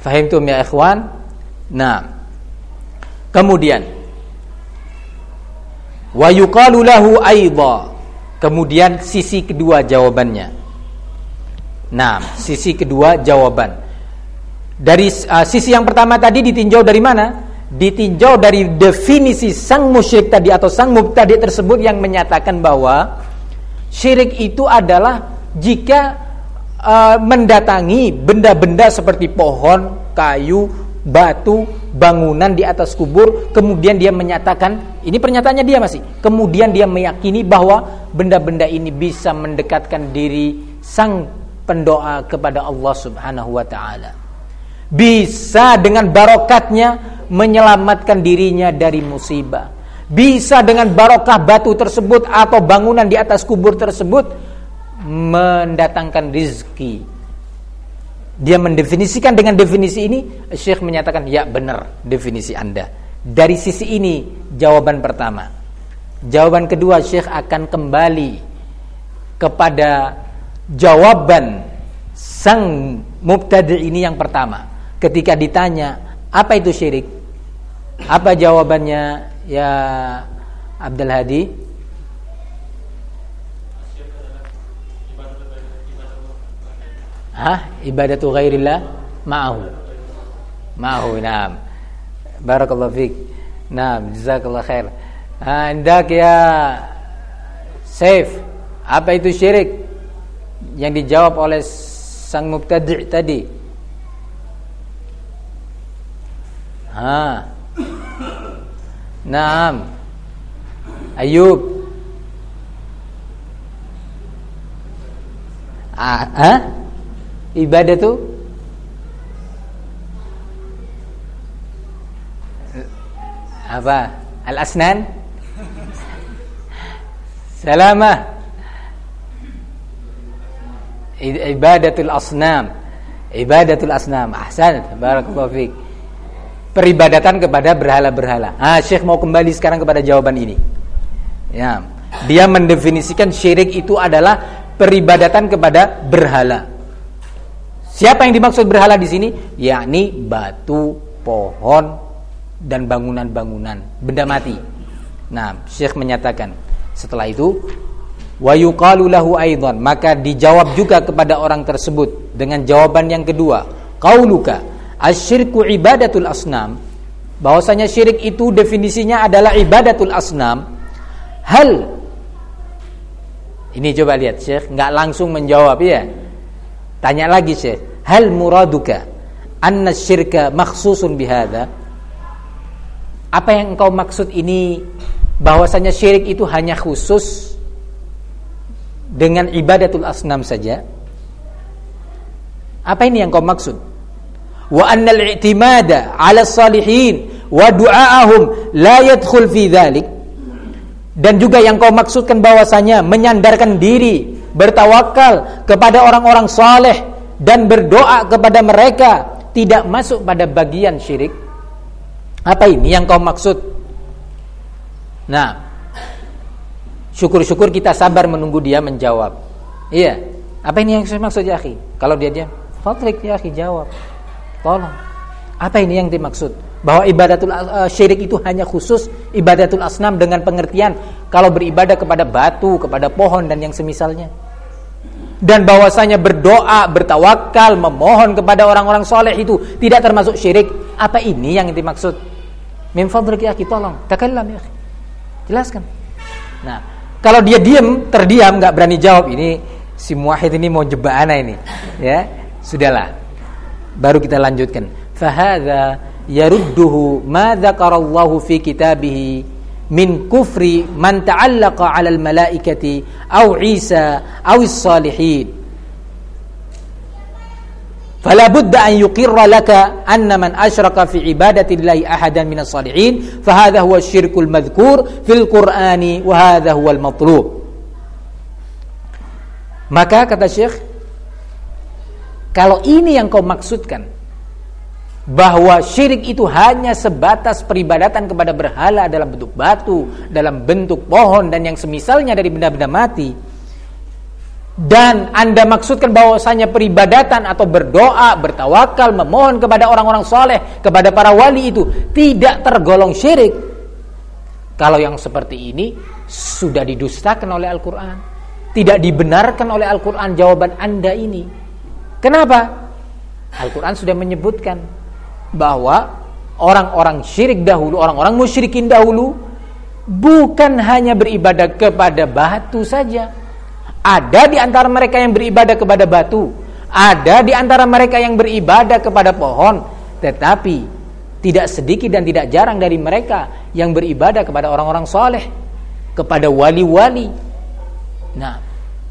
Fahimtum ya ikhwan? Nah, kemudian wa yuqalu lahu. Kemudian sisi kedua jawabannya. Nah, sisi kedua jawaban. Dari uh, sisi yang pertama tadi ditinjau dari mana? Ditinjau dari definisi sang musyrik tadi atau sang mubtadi tersebut yang menyatakan bahwa syirik itu adalah jika uh, mendatangi benda-benda seperti pohon, kayu, batu, bangunan di atas kubur, kemudian dia menyatakan, ini pernyataannya dia masih, kemudian dia meyakini bahwa benda-benda ini bisa mendekatkan diri sang pendoa kepada Allah Subhanahu wa taala. Bisa dengan barokatnya menyelamatkan dirinya dari musibah. Bisa dengan barokah batu tersebut atau bangunan di atas kubur tersebut mendatangkan rizki. Dia mendefinisikan dengan definisi ini, Syekh menyatakan ya benar definisi Anda. Dari sisi ini jawaban pertama. Jawaban kedua Syekh akan kembali kepada jawaban sang mubtadi ini yang pertama. Ketika ditanya, apa itu syirik? Apa jawabannya ya Abdul Hadi? Hah? Ibadatu ghairillah ma'ahu. Ma'ahu, naam. Barakallahu fiik. Naam, jazakallah khair. Hendak ya Saif, apa itu syirik? Yang dijawab oleh sang mubtadi' tadi. Ha. Naam. Ayub. Ah, ha? Ibadah itu apa? Al asnan salamah ibadatul asnam. Ibadatul asnam. Ahsan barakallahu fiik peribadatan kepada berhala-berhala. Ah syekh mau kembali sekarang kepada jawaban ini. Ya. Dia mendefinisikan syirik itu adalah peribadatan kepada berhala Siapa yang dimaksud berhala di sini? Yakni batu, pohon, dan bangunan-bangunan, benda mati. Nah, Syekh menyatakan setelah itu wa yuqalu lahu aidan, maka dijawab juga kepada orang tersebut dengan jawaban yang kedua. Qauluka asyirku ibadatul asnam. Bahwasanya syirik itu definisinya adalah ibadatul asnam. Hal ini coba lihat Syekh nggak langsung menjawab ya Tanya lagi Syekh, hal muraduka anna syirka makhsusun bihada? Apa yang engkau maksud ini bahwasanya syirik itu hanya khusus dengan ibadatul asnam saja? Apa ini yang kau maksud? Wa annal i'timada 'ala salihin wa du'aahum la yadkhul fi dhalik. Dan juga yang kau maksudkan bahwasanya menyandarkan diri bertawakal kepada orang-orang saleh dan berdoa kepada mereka tidak masuk pada bagian syirik. Apa ini yang kau maksud? Nah, syukur-syukur kita sabar menunggu dia menjawab. Iya. Apa ini yang saya maksud ya, akhi? Kalau dia diam, fadlik ya, akhi, jawab. Tolong. Apa ini yang dimaksud? Bahwa ibadatul uh, syirik itu hanya khusus ibadatul asnam dengan pengertian kalau beribadah kepada batu, kepada pohon dan yang semisalnya dan bahwasanya berdoa, bertawakal, memohon kepada orang-orang soleh itu tidak termasuk syirik. Apa ini yang dimaksud? Min fadlik ya tolong, takallam ya Jelaskan. Nah, kalau dia diam, terdiam, nggak berani jawab, ini si muahid ini mau jebak ana ini. Ya, sudahlah. Baru kita lanjutkan. Fahadha yarudduhu ma dzakarallahu fi kitabihi min kufri man ta'allaqa 'alal malaikati aw Isa aw salihin fala budda an yuqirra laka anna man asyraka fi ibadati llahi ahadan minas salihin fa hadha huwa syirkul madhkur fil qur'ani wa hadha huwa al matlub maka kata Syekh kalau ini yang kau maksudkan bahwa syirik itu hanya sebatas peribadatan kepada berhala dalam bentuk batu, dalam bentuk pohon dan yang semisalnya dari benda-benda mati. Dan Anda maksudkan bahwasanya peribadatan atau berdoa, bertawakal, memohon kepada orang-orang soleh, kepada para wali itu tidak tergolong syirik. Kalau yang seperti ini sudah didustakan oleh Al-Quran. Tidak dibenarkan oleh Al-Quran jawaban Anda ini. Kenapa? Al-Quran sudah menyebutkan bahwa orang-orang syirik dahulu, orang-orang musyrikin dahulu bukan hanya beribadah kepada batu saja. Ada di antara mereka yang beribadah kepada batu, ada di antara mereka yang beribadah kepada pohon, tetapi tidak sedikit dan tidak jarang dari mereka yang beribadah kepada orang-orang soleh, kepada wali-wali. Nah,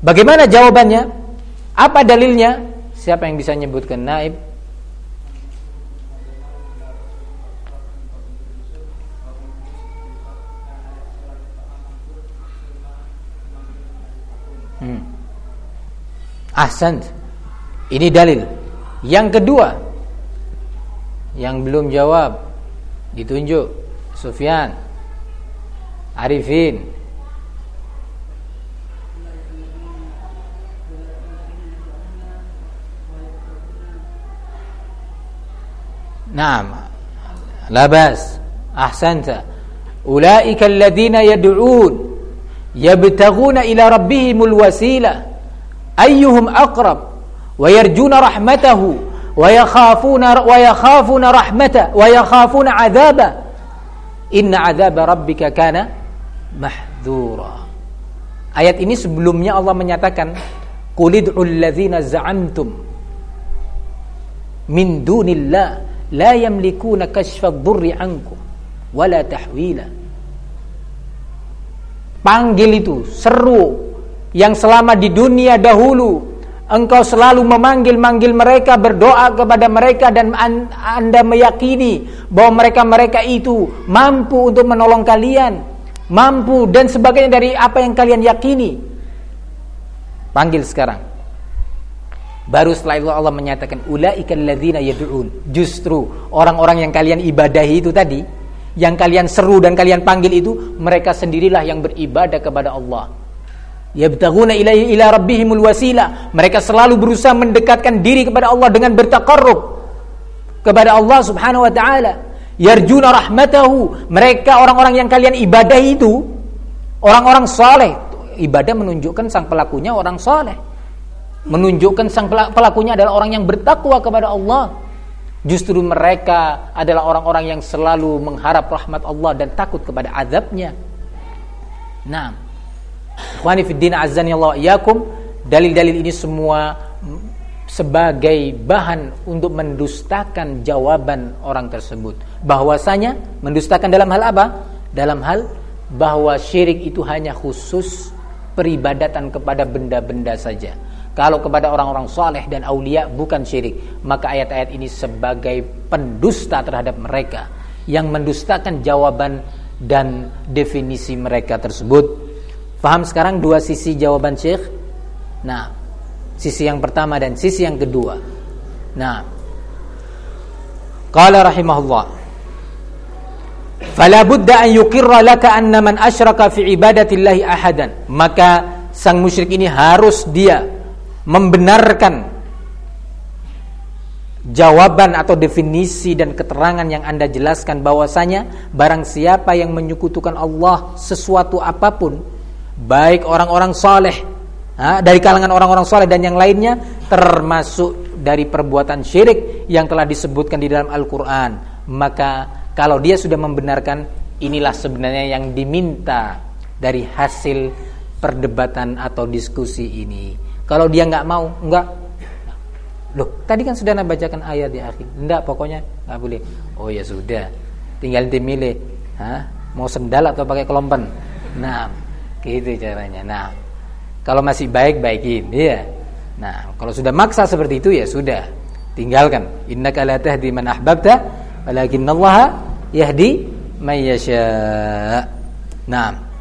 bagaimana jawabannya? Apa dalilnya? Siapa yang bisa menyebutkan naib? Ahsan. Ini dalil. Yang kedua, yang belum jawab ditunjuk Sufyan. Arifin. Naam. Labas Ahsanta. Ulaika alladhina yad'un. Yabtaghuna ila rabbihimul wasila ayyuhum aqrab wa yarjuna rahmatahu wa yakhafuna wa yakhafuna rahmata wa yakhafuna adaba inna adaba rabbika kana ayat ini sebelumnya Allah menyatakan qulid'ul ladzina za'amtum min dunillah la yamlikuna kashfa dhurri ankum wala tahwila. Panggil itu, seru. Yang selama di dunia dahulu engkau selalu memanggil-manggil mereka, berdoa kepada mereka dan Anda meyakini bahwa mereka-mereka itu mampu untuk menolong kalian, mampu dan sebagainya dari apa yang kalian yakini. Panggil sekarang. Baru setelah itu Allah menyatakan ulaikal ladzina yad'un. Justru orang-orang yang kalian ibadahi itu tadi yang kalian seru dan kalian panggil itu mereka sendirilah yang beribadah kepada Allah. Yabtaghuna ilaihi ila rabbihimul wasilah. Mereka selalu berusaha mendekatkan diri kepada Allah dengan bertakarrub kepada Allah Subhanahu wa taala. Yarjuna rahmatahu. Mereka orang-orang yang kalian ibadahi itu orang-orang saleh. Ibadah menunjukkan sang pelakunya orang saleh. Menunjukkan sang pelakunya adalah orang yang bertakwa kepada Allah. Justru mereka adalah orang-orang yang selalu mengharap rahmat Allah dan takut kepada azabnya. Nah, Ikhwani fiddin dalil-dalil ini semua sebagai bahan untuk mendustakan jawaban orang tersebut. Bahwasanya mendustakan dalam hal apa? Dalam hal bahwa syirik itu hanya khusus peribadatan kepada benda-benda saja kalau kepada orang-orang soleh dan aulia bukan syirik, maka ayat-ayat ini sebagai pendusta terhadap mereka yang mendustakan jawaban dan definisi mereka tersebut. Paham sekarang dua sisi jawaban Syekh? Nah, sisi yang pertama dan sisi yang kedua. Nah, qala rahimahullah Fala budda an yuqirra laka anna man asyraka fi ibadatillahi ahadan. Maka sang musyrik ini harus dia membenarkan jawaban atau definisi dan keterangan yang Anda jelaskan bahwasanya barang siapa yang menyekutukan Allah sesuatu apa pun baik orang-orang soleh dari kalangan orang-orang soleh dan yang lainnya termasuk dari perbuatan syirik yang telah disebutkan di dalam Al-Quran maka kalau dia sudah membenarkan inilah sebenarnya yang diminta dari hasil perdebatan atau diskusi ini kalau dia nggak mau, nggak. Loh, tadi kan sudah bacakan ayat di akhir. Enggak, pokoknya nggak boleh. Oh ya sudah. Tinggal dimilih, Hah? Mau sendal atau pakai kelompen? Nah, gitu caranya. Nah, kalau masih baik baikin, iya. Nah, kalau sudah maksa seperti itu ya sudah. Tinggalkan. Innaka la tahdi man ahbabta, Allah yahdi may yasha. Nah,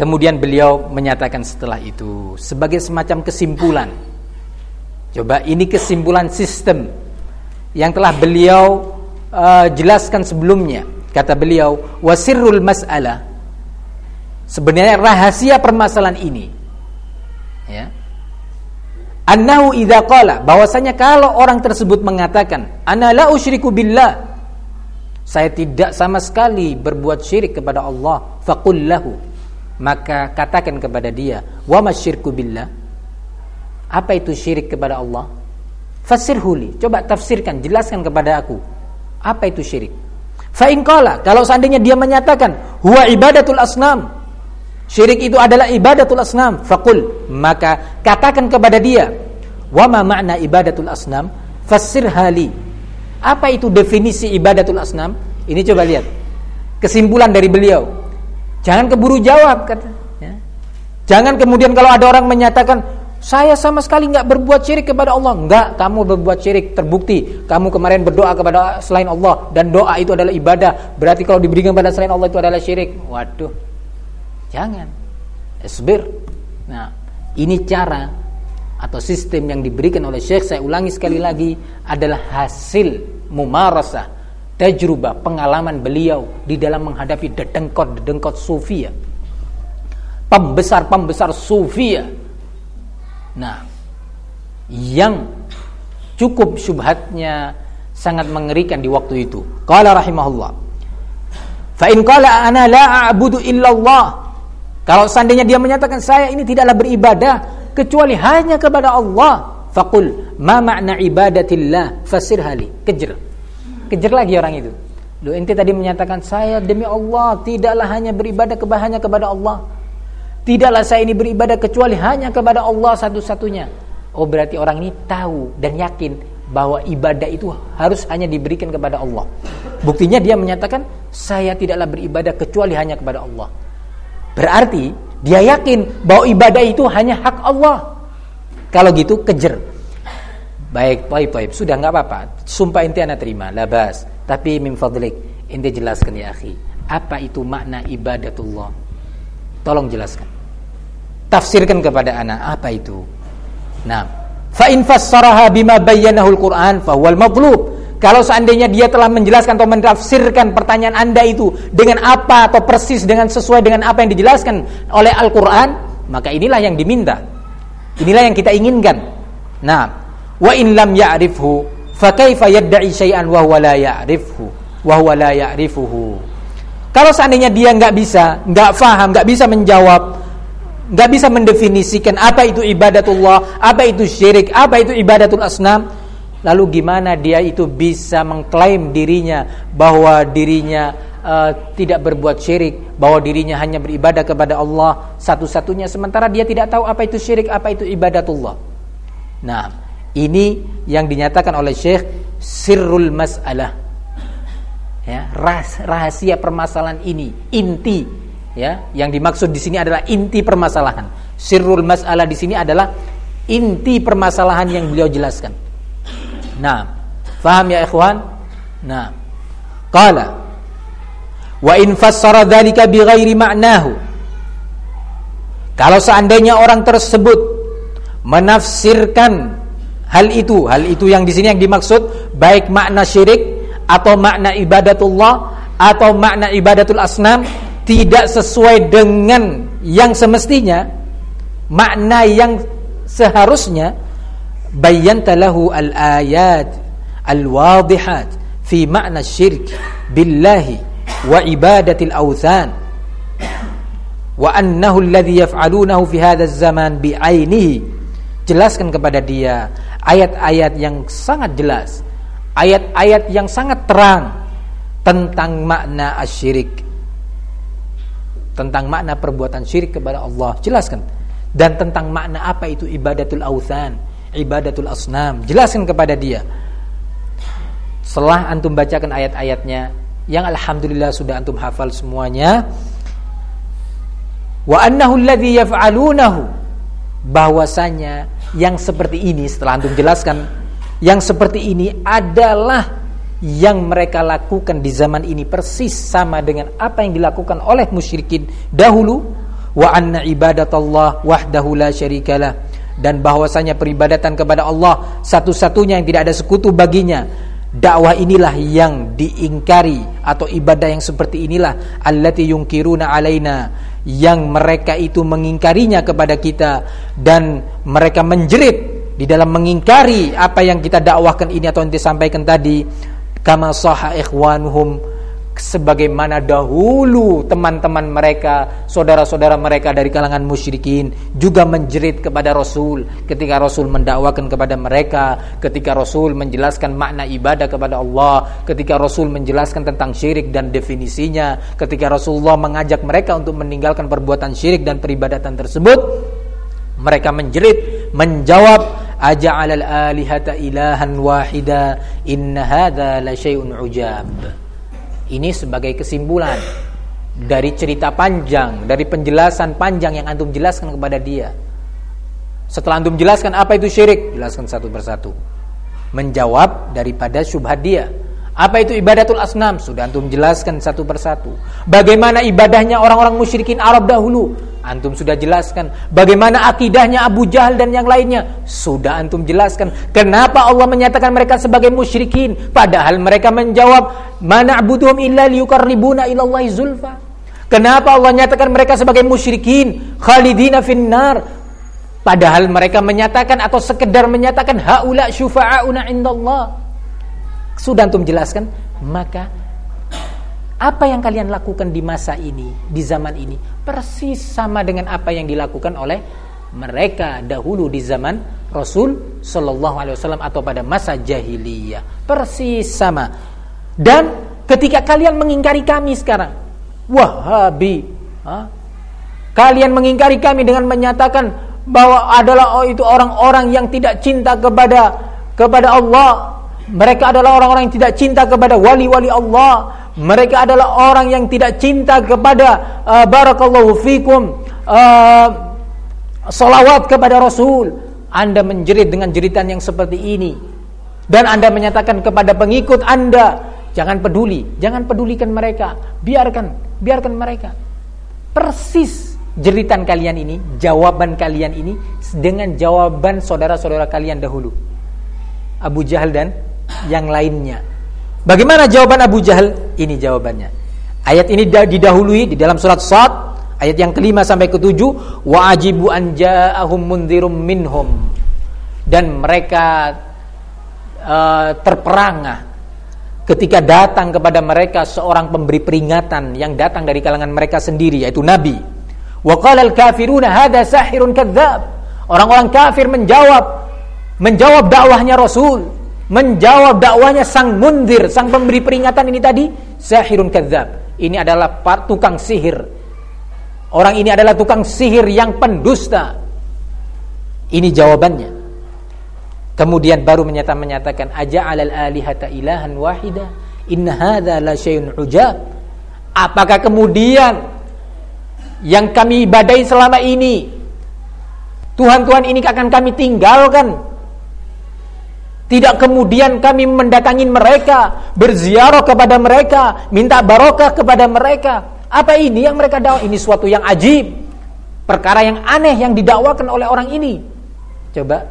Kemudian beliau menyatakan setelah itu sebagai semacam kesimpulan. Coba ini kesimpulan sistem yang telah beliau uh, jelaskan sebelumnya. Kata beliau, wasirul mas'alah. Sebenarnya rahasia permasalahan ini ya. Annahu idza qala bahwasanya kalau orang tersebut mengatakan ana la usyriku billah saya tidak sama sekali berbuat syirik kepada Allah faqul lahu. Maka katakan kepada dia wa masyirku billah? Apa itu syirik kepada Allah? Fasirhuli coba tafsirkan jelaskan kepada aku. Apa itu syirik? Fa in qala kalau seandainya dia menyatakan huwa ibadatul asnam Syirik itu adalah ibadatul asnam. Fakul maka katakan kepada dia, wa ma makna ibadatul asnam? Fasir hali. Apa itu definisi ibadatul asnam? Ini coba lihat. Kesimpulan dari beliau. Jangan keburu jawab kata. Ya. Jangan kemudian kalau ada orang menyatakan saya sama sekali nggak berbuat syirik kepada Allah. Enggak, kamu berbuat syirik terbukti. Kamu kemarin berdoa kepada selain Allah dan doa itu adalah ibadah. Berarti kalau diberikan kepada selain Allah itu adalah syirik. Waduh. Jangan. Esbir. Nah, ini cara atau sistem yang diberikan oleh Syekh saya ulangi sekali lagi adalah hasil mumarasah tajrubah pengalaman beliau di dalam menghadapi dedengkot-dedengkot sufia pembesar-pembesar sufia nah yang cukup syubhatnya sangat mengerikan di waktu itu qala rahimahullah fa in qala ana la a'budu illallah kalau seandainya dia menyatakan saya ini tidaklah beribadah kecuali hanya kepada Allah, faqul ma makna ibadatillah fasir hali. Kejar. Kejar lagi orang itu. Lu ente tadi menyatakan saya demi Allah tidaklah hanya beribadah hanya kepada Allah. Tidaklah saya ini beribadah kecuali hanya kepada Allah satu-satunya. Oh berarti orang ini tahu dan yakin bahwa ibadah itu harus hanya diberikan kepada Allah. Buktinya dia menyatakan saya tidaklah beribadah kecuali hanya kepada Allah. Berarti dia yakin bahwa ibadah itu hanya hak Allah. Kalau gitu kejer. Baik, baik, baik. Sudah nggak apa-apa. Sumpah inti anak terima, labas. Tapi min fadlik, inti jelaskan ya akhi. Apa itu makna ibadatullah? Tolong jelaskan. Tafsirkan kepada anak apa itu. Nah, fa in fassaraha bima bayyanahu al-Qur'an fa huwal matlub. Kalau seandainya dia telah menjelaskan atau menafsirkan pertanyaan Anda itu dengan apa atau persis dengan sesuai dengan apa yang dijelaskan oleh Al-Qur'an, maka inilah yang diminta. Inilah yang kita inginkan. Nah, wa in lam ya'rifhu fa kaifa yad'i syai'an wa huwa la ya'rifhu wa huwa la ya'rifuhu. Kalau seandainya dia nggak bisa, nggak faham, nggak bisa menjawab, nggak bisa mendefinisikan apa itu ibadatullah, apa itu syirik, apa itu ibadatul asnam, Lalu gimana dia itu bisa mengklaim dirinya bahwa dirinya uh, tidak berbuat syirik, bahwa dirinya hanya beribadah kepada Allah satu-satunya sementara dia tidak tahu apa itu syirik, apa itu ibadatullah. Nah, ini yang dinyatakan oleh Syekh sirrul mas'alah. Ya, rahasia permasalahan ini, inti ya, yang dimaksud di sini adalah inti permasalahan. Sirrul mas'alah di sini adalah inti permasalahan yang beliau jelaskan. Nah, faham ya ikhwan? Nah, qala wa in fassara dzalika bighairi ma'nahu. Kalau seandainya orang tersebut menafsirkan hal itu, hal itu yang di sini yang dimaksud baik makna syirik atau makna ibadatullah atau makna ibadatul asnam tidak sesuai dengan yang semestinya, makna yang seharusnya bayyanta lahu al-ayat al-wadihat fi makna syirk billahi wa ibadatil awthan. Wa annahu alladhi yaf'alunahu fi zaman jelaskan kepada dia ayat-ayat yang sangat jelas ayat-ayat yang sangat terang tentang makna asyirik tentang makna perbuatan syirik kepada Allah. Jelaskan. Dan tentang makna apa itu ibadatul authan ibadatul asnam. Jelaskan kepada dia. Setelah antum bacakan ayat-ayatnya yang alhamdulillah sudah antum hafal semuanya. Wa annahu alladhi yaf'alunahu bahwasanya yang seperti ini setelah antum jelaskan yang seperti ini adalah yang mereka lakukan di zaman ini persis sama dengan apa yang dilakukan oleh musyrikin dahulu wa anna ibadatallah wahdahu la syarikalah dan bahwasanya peribadatan kepada Allah satu-satunya yang tidak ada sekutu baginya Dakwah inilah yang diingkari atau ibadah yang seperti inilah allati yungkiruna alaina yang mereka itu mengingkarinya kepada kita dan mereka menjerit di dalam mengingkari apa yang kita dakwahkan ini atau yang disampaikan tadi kama sahha ikhwanuhum sebagaimana dahulu teman-teman mereka, saudara-saudara mereka dari kalangan musyrikin juga menjerit kepada Rasul ketika Rasul mendakwakan kepada mereka, ketika Rasul menjelaskan makna ibadah kepada Allah, ketika Rasul menjelaskan tentang syirik dan definisinya, ketika Rasulullah mengajak mereka untuk meninggalkan perbuatan syirik dan peribadatan tersebut, mereka menjerit, menjawab aja'alal alihata ilahan wahida inna hadza la syai'un ujab. Ini sebagai kesimpulan dari cerita panjang, dari penjelasan panjang yang antum jelaskan kepada dia. Setelah antum jelaskan apa itu syirik, jelaskan satu persatu. Menjawab daripada syubhat dia. Apa itu ibadatul asnam? Sudah antum jelaskan satu persatu. Bagaimana ibadahnya orang-orang musyrikin Arab dahulu? Antum sudah jelaskan bagaimana akidahnya Abu Jahal dan yang lainnya. Sudah antum jelaskan. Kenapa Allah menyatakan mereka sebagai musyrikin padahal mereka menjawab mana abuduhum illa liyuqarribuna ilallahi zulfa. Kenapa Allah menyatakan mereka sebagai musyrikin khalidina finnar padahal mereka menyatakan atau sekedar menyatakan haula syufa'auna indallah. Sudah antum jelaskan, maka apa yang kalian lakukan di masa ini, di zaman ini, persis sama dengan apa yang dilakukan oleh mereka dahulu di zaman Rasul Shallallahu Alaihi Wasallam atau pada masa jahiliyah, persis sama. Dan ketika kalian mengingkari kami sekarang, Wahabi, ha? kalian mengingkari kami dengan menyatakan bahwa adalah oh, itu orang-orang yang tidak cinta kepada kepada Allah. Mereka adalah orang-orang yang tidak cinta kepada wali-wali Allah mereka adalah orang yang tidak cinta kepada uh, barakallahu fikum uh, salawat kepada Rasul. Anda menjerit dengan jeritan yang seperti ini. Dan Anda menyatakan kepada pengikut Anda, jangan peduli, jangan pedulikan mereka, biarkan, biarkan mereka. Persis jeritan kalian ini, jawaban kalian ini dengan jawaban saudara-saudara kalian dahulu. Abu Jahal dan yang lainnya. Bagaimana jawaban Abu Jahal? Ini jawabannya. Ayat ini didahului di dalam surat Sad ayat yang kelima sampai ketujuh wa ajibu an ja'ahum mundhirum minhum dan mereka uh, terperangah ketika datang kepada mereka seorang pemberi peringatan yang datang dari kalangan mereka sendiri yaitu nabi wa qala al kafiruna hadza sahirun kadzab orang-orang kafir menjawab menjawab dakwahnya rasul menjawab dakwahnya sang mundir, sang pemberi peringatan ini tadi, sahirun kadzab. Ini adalah tukang sihir. Orang ini adalah tukang sihir yang pendusta. Ini jawabannya. Kemudian baru menyata menyatakan aja alal alihata ilahan wahida. Inna hadza la syai'un ujab. Apakah kemudian yang kami ibadai selama ini Tuhan-Tuhan ini akan kami tinggalkan tidak kemudian kami mendatangi mereka, berziarah kepada mereka, minta barokah kepada mereka. Apa ini yang mereka dakwah? Ini suatu yang ajib. Perkara yang aneh yang didakwakan oleh orang ini. Coba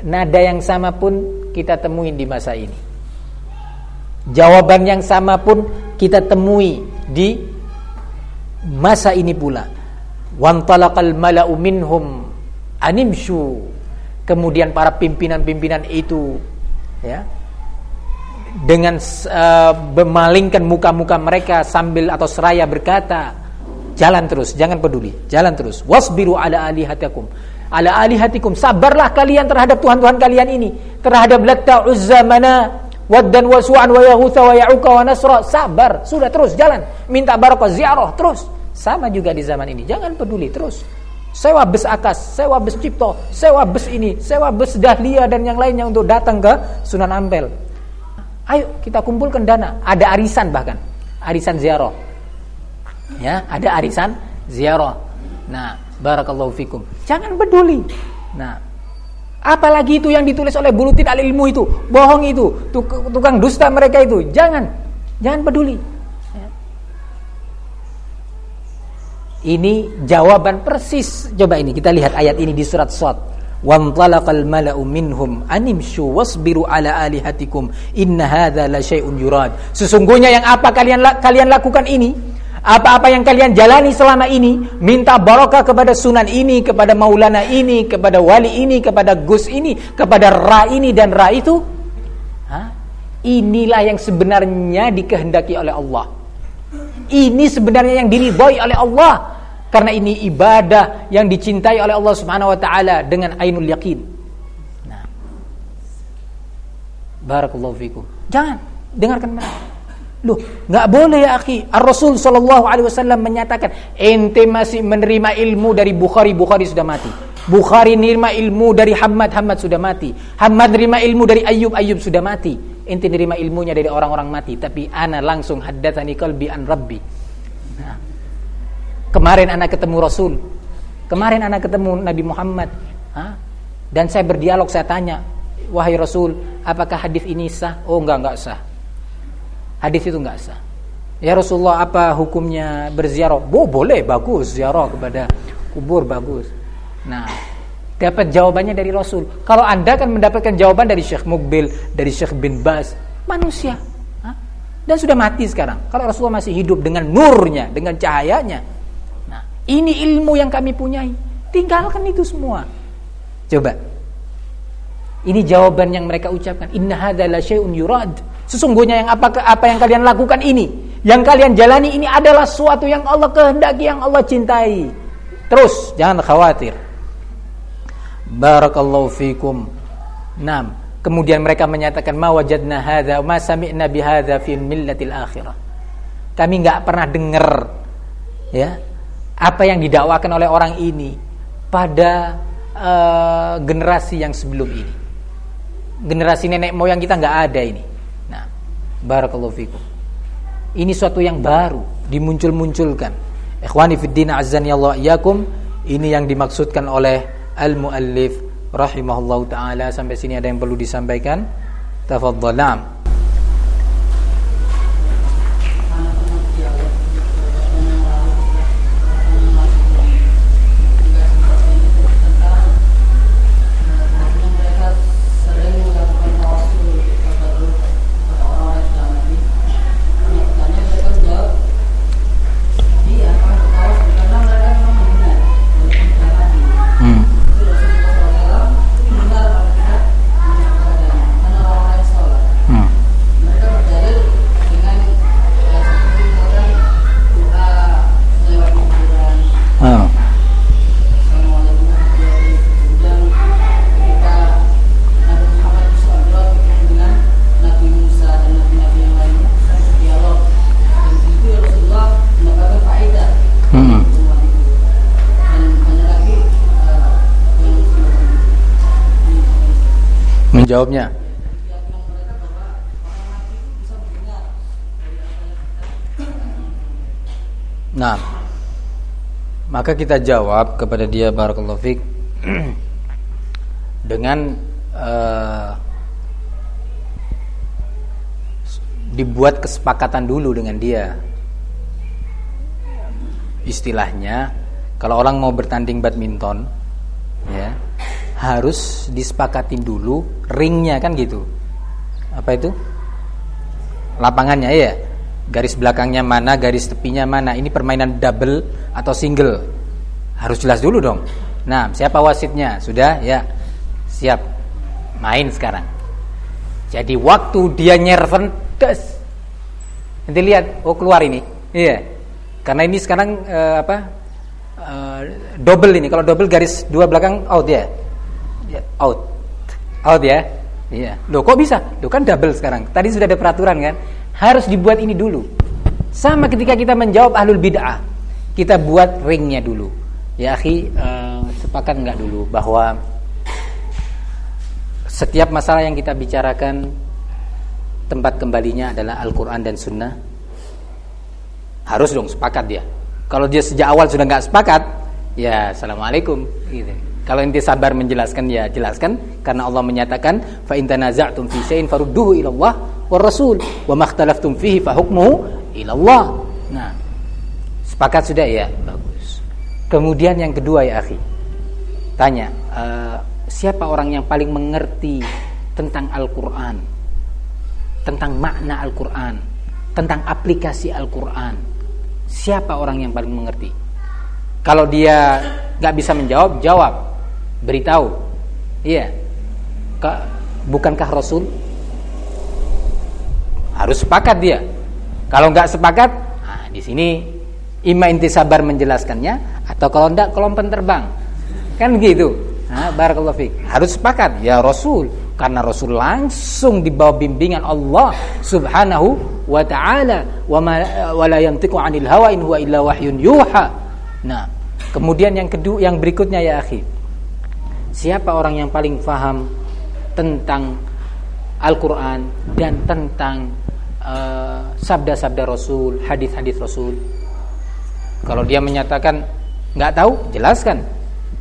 nada yang sama pun kita temuin di masa ini. Jawaban yang sama pun kita temui di masa ini pula. Wantalaqal mala'u minhum animshu kemudian para pimpinan-pimpinan itu ya dengan uh, memalingkan muka-muka mereka sambil atau seraya berkata jalan terus jangan peduli jalan terus. Wasbiru ala alihatikum. Ala alihatikum sabarlah kalian terhadap tuhan-tuhan kalian ini terhadap Latta Uzza Mana Waddan wa Su'an wa Yaghutha wa Ya'uqa wa Nasra. Sabar sudah terus jalan. Minta barakah ziarah terus. Sama juga di zaman ini jangan peduli terus sewa bus akas, sewa bus cipto, sewa bus ini, sewa bus dahlia dan yang lainnya untuk datang ke Sunan Ampel. Ayo kita kumpulkan dana, ada arisan bahkan, arisan ziarah. Ya, ada arisan ziarah. Nah, barakallahu fikum. Jangan peduli. Nah, apalagi itu yang ditulis oleh bulutin al ilmu itu, bohong itu, tukang dusta mereka itu. Jangan, jangan peduli. Ini jawaban persis. Coba ini kita lihat ayat ini di surat Sot. Mala'u minhum animshu wasbiru ala alihatikum inna hadza la yurad. Sesungguhnya yang apa kalian kalian lakukan ini apa-apa yang kalian jalani selama ini minta barokah kepada sunan ini kepada maulana ini kepada wali ini kepada gus ini kepada ra ini dan ra itu inilah yang sebenarnya dikehendaki oleh Allah ini sebenarnya yang diridhoi oleh Allah karena ini ibadah yang dicintai oleh Allah Subhanahu wa taala dengan ainul yakin. Nah. Barakallahu fikum. Jangan dengarkan mereka. Loh, nggak boleh ya akhi. Ar-Rasul sallallahu alaihi wasallam menyatakan, ente masih menerima ilmu dari Bukhari, Bukhari sudah mati. Bukhari menerima ilmu dari Hamad, Hamad sudah mati. Hamad menerima ilmu dari Ayub, Ayub sudah mati. Ente menerima ilmunya dari orang-orang mati, tapi ana langsung haddatsani qalbi an rabbi. Nah, Kemarin anak ketemu Rasul. Kemarin anak ketemu Nabi Muhammad. Dan saya berdialog, saya tanya, wahai Rasul, apakah hadis ini sah? Oh enggak, enggak sah. Hadis itu enggak sah. Ya Rasulullah, apa hukumnya berziarah? Oh, boleh, bagus ziarah kepada kubur bagus. Nah, dapat jawabannya dari Rasul. Kalau Anda kan mendapatkan jawaban dari Syekh Mukbil, dari Syekh bin Bas, manusia. Dan sudah mati sekarang. Kalau Rasulullah masih hidup dengan nurnya, dengan cahayanya, ini ilmu yang kami punyai. Tinggalkan itu semua. Coba. Ini jawaban yang mereka ucapkan. Inna hadza la syai'un yurad. Sesungguhnya yang apa apa yang kalian lakukan ini, yang kalian jalani ini adalah suatu yang Allah kehendaki, yang Allah cintai. Terus jangan khawatir. Barakallahu fikum. Nam. Kemudian mereka menyatakan ma wajadna hadza ma sami'na bihadza fi millatil akhirah. Kami enggak pernah dengar ya apa yang didakwakan oleh orang ini pada uh, generasi yang sebelum ini. Generasi nenek moyang kita nggak ada ini. Nah, barakallahu fikum. Ini suatu yang baru dimuncul-munculkan. Ikhwani fid din azzani Allah iyakum. Ini yang dimaksudkan oleh al-muallif rahimahullahu taala sampai sini ada yang perlu disampaikan. Tafadhal. Menjawabnya? Nah, maka kita jawab kepada dia barakallahu fik dengan uh, dibuat kesepakatan dulu dengan dia. Istilahnya, kalau orang mau bertanding badminton, ya, harus disepakatin dulu ringnya kan gitu. Apa itu? Lapangannya ya garis belakangnya mana garis tepinya mana ini permainan double atau single. Harus jelas dulu dong. Nah siapa wasitnya? Sudah ya. Siap. Main sekarang. Jadi waktu dia nyerven des nanti lihat. Oh keluar ini. Iya. Karena ini sekarang uh, apa uh, double ini. Kalau double garis dua belakang out ya, out. Out ya? Iya. Lo kok bisa? Lo kan double sekarang. Tadi sudah ada peraturan kan? Harus dibuat ini dulu. Sama ketika kita menjawab ahlul bid'ah kita buat ringnya dulu. Ya akhi uh, sepakat nggak dulu bahwa setiap masalah yang kita bicarakan tempat kembalinya adalah Al-Quran dan Sunnah? Harus dong sepakat dia. Kalau dia sejak awal sudah nggak sepakat ya assalamualaikum. Gitu kalau inti sabar menjelaskan ya jelaskan karena Allah menyatakan fa in tanaza'tum fi syai'in farudduhu ila Allah war rasul wa makhtalaftum fihi fa hukmuhu ila Allah. Nah, sepakat sudah ya? Bagus. Kemudian yang kedua ya akhi. Tanya, uh, siapa orang yang paling mengerti tentang Al-Qur'an? Tentang makna Al-Qur'an, tentang aplikasi Al-Qur'an. Siapa orang yang paling mengerti? Kalau dia nggak bisa menjawab, jawab, beritahu. Iya. Bukankah Rasul harus sepakat dia? Kalau nggak sepakat, nah, di sini ima inti sabar menjelaskannya atau kalau enggak kelompok terbang. Kan begitu. Nah, barakallahu. Harus sepakat ya Rasul karena Rasul langsung di bawah bimbingan Allah Subhanahu wa taala wa ma wa la yantiqu 'anil hawa in huwa illa wahyun yuha. Nah, kemudian yang kedua yang berikutnya ya akhi. Siapa orang yang paling faham tentang Al-Qur'an dan tentang eh, sabda-sabda uh, Rasul, hadis-hadis Rasul? Kalau dia menyatakan nggak tahu, jelaskan.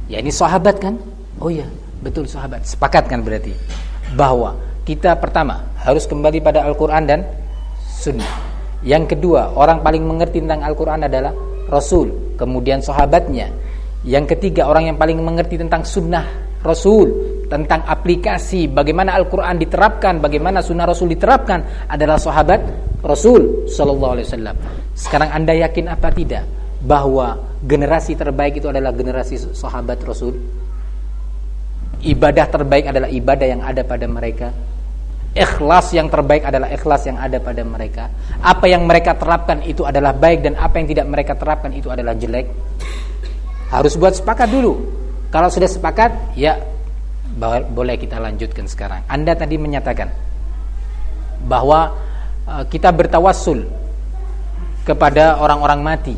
Ya ini sahabat kan? Oh iya, betul sahabat. Sepakat kan berarti bahwa kita pertama harus kembali pada Al-Qur'an dan sunnah. Yang kedua, orang paling mengerti tentang Al-Qur'an adalah Rasul, kemudian sahabatnya. Yang ketiga, orang yang paling mengerti tentang sunnah Rasul, tentang aplikasi bagaimana Al-Qur'an diterapkan, bagaimana sunnah Rasul diterapkan adalah sahabat Rasul sallallahu alaihi wasallam. Sekarang Anda yakin apa tidak? bahwa generasi terbaik itu adalah generasi sahabat Rasul. Ibadah terbaik adalah ibadah yang ada pada mereka. Ikhlas yang terbaik adalah ikhlas yang ada pada mereka. Apa yang mereka terapkan itu adalah baik dan apa yang tidak mereka terapkan itu adalah jelek. Harus buat sepakat dulu. Kalau sudah sepakat, ya boleh kita lanjutkan sekarang. Anda tadi menyatakan bahwa uh, kita bertawassul kepada orang-orang mati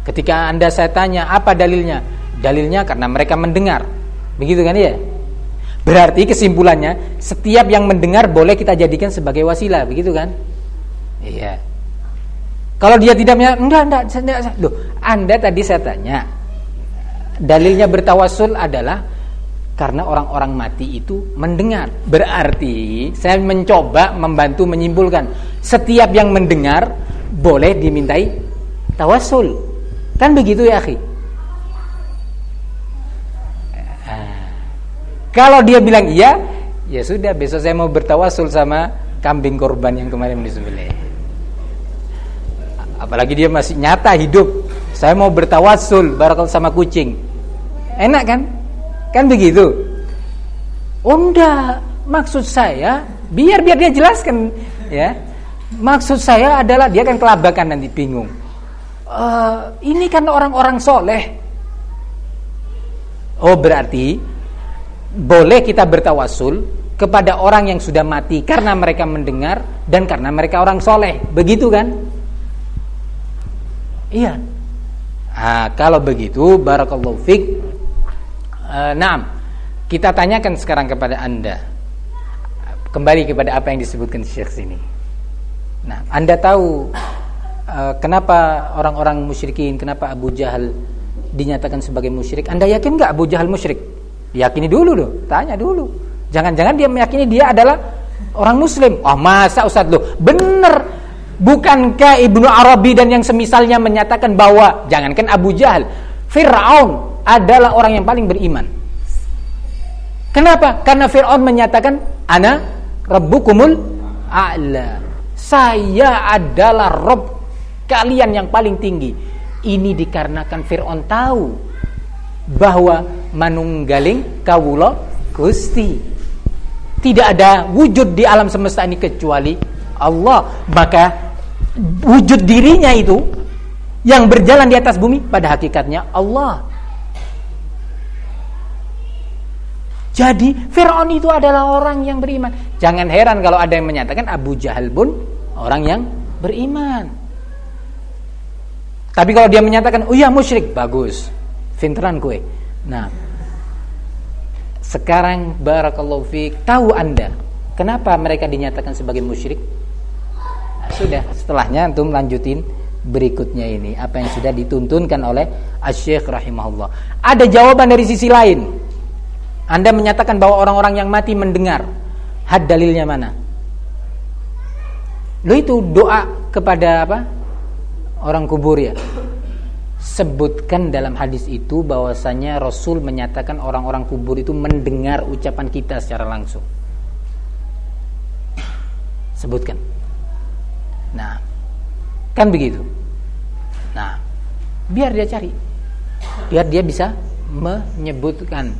Ketika Anda saya tanya apa dalilnya? Dalilnya karena mereka mendengar. Begitu kan ya? Berarti kesimpulannya setiap yang mendengar boleh kita jadikan sebagai wasilah, begitu kan? Iya. Kalau dia tidak enggak, enggak, enggak, enggak. Loh, Anda tadi saya tanya. Dalilnya bertawasul adalah karena orang-orang mati itu mendengar. Berarti saya mencoba membantu menyimpulkan setiap yang mendengar boleh dimintai tawasul. Kan begitu ya, akhi? Kalau dia bilang iya, ya sudah besok saya mau bertawasul sama kambing korban yang kemarin disembelih. Apalagi dia masih nyata hidup. Saya mau bertawasul barakal sama kucing. Enak kan? Kan begitu. Oh enggak, maksud saya biar biar dia jelaskan ya. Maksud saya adalah dia kan kelabakan nanti bingung uh, ini kan orang-orang soleh. Oh berarti boleh kita bertawasul kepada orang yang sudah mati karena mereka mendengar dan karena mereka orang soleh, begitu kan? Iya. Nah, kalau begitu, barakallahu fik. Uh, nah, kita tanyakan sekarang kepada anda. Kembali kepada apa yang disebutkan Syekh sini. Nah, anda tahu Eh, kenapa orang-orang musyrikin, kenapa Abu Jahal dinyatakan sebagai musyrik? Anda yakin nggak Abu Jahal musyrik? Yakini dulu loh, tanya dulu. Jangan-jangan dia meyakini dia adalah orang muslim. Oh masa Ustaz loh, bener. Bukankah Ibnu Arabi dan yang semisalnya menyatakan bahwa jangankan Abu Jahal, Fir'aun adalah orang yang paling beriman. Kenapa? Karena Fir'aun menyatakan ana rabbukumul a'la. Saya adalah Rob kalian yang paling tinggi. Ini dikarenakan Fir'aun tahu bahwa manunggaling kawula Gusti. Tidak ada wujud di alam semesta ini kecuali Allah. Maka wujud dirinya itu yang berjalan di atas bumi pada hakikatnya Allah. Jadi Fir'aun itu adalah orang yang beriman. Jangan heran kalau ada yang menyatakan Abu Jahal pun orang yang beriman. Tapi kalau dia menyatakan, oh iya musyrik, bagus. Finteran kue. Nah, sekarang barakallahu fiik, tahu Anda kenapa mereka dinyatakan sebagai musyrik? Nah, sudah, setelahnya antum lanjutin berikutnya ini apa yang sudah dituntunkan oleh Asy-Syaikh rahimahullah. Ada jawaban dari sisi lain. Anda menyatakan bahwa orang-orang yang mati mendengar. Had dalilnya mana? Lo itu doa kepada apa? orang kubur ya. sebutkan dalam hadis itu bahwasanya Rasul menyatakan orang-orang kubur itu mendengar ucapan kita secara langsung. Sebutkan. Nah, kan begitu. Nah, biar dia cari. Biar dia bisa menyebutkan.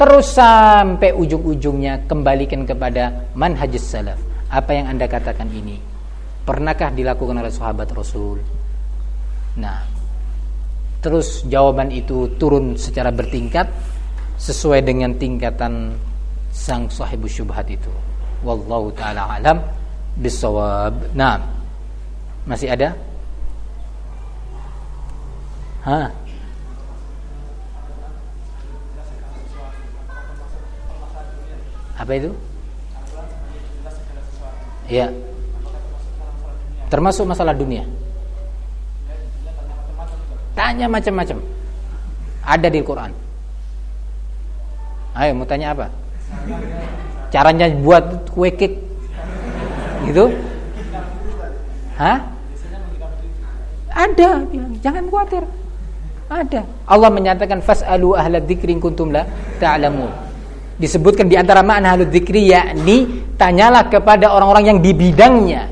Terus sampai ujung-ujungnya kembalikan kepada manhajus salaf. Apa yang Anda katakan ini pernahkah dilakukan oleh sahabat Rasul? Nah, terus jawaban itu turun secara bertingkat sesuai dengan tingkatan sang sahibu syubhat itu. Wallahu taala alam bisawab. Nah, masih ada? Hah? Apa itu? Ya. Termasuk masalah dunia. Tanya macam-macam. Ada di Quran. Ayo mau tanya apa? Caranya buat kue cake. Gitu? Hah? Ada, jangan khawatir. Ada. Allah menyatakan fasalu ahla dzikri kuntum la ta'lamun. Disebutkan di antara makna ahlu dzikri yakni tanyalah kepada orang-orang yang di bidangnya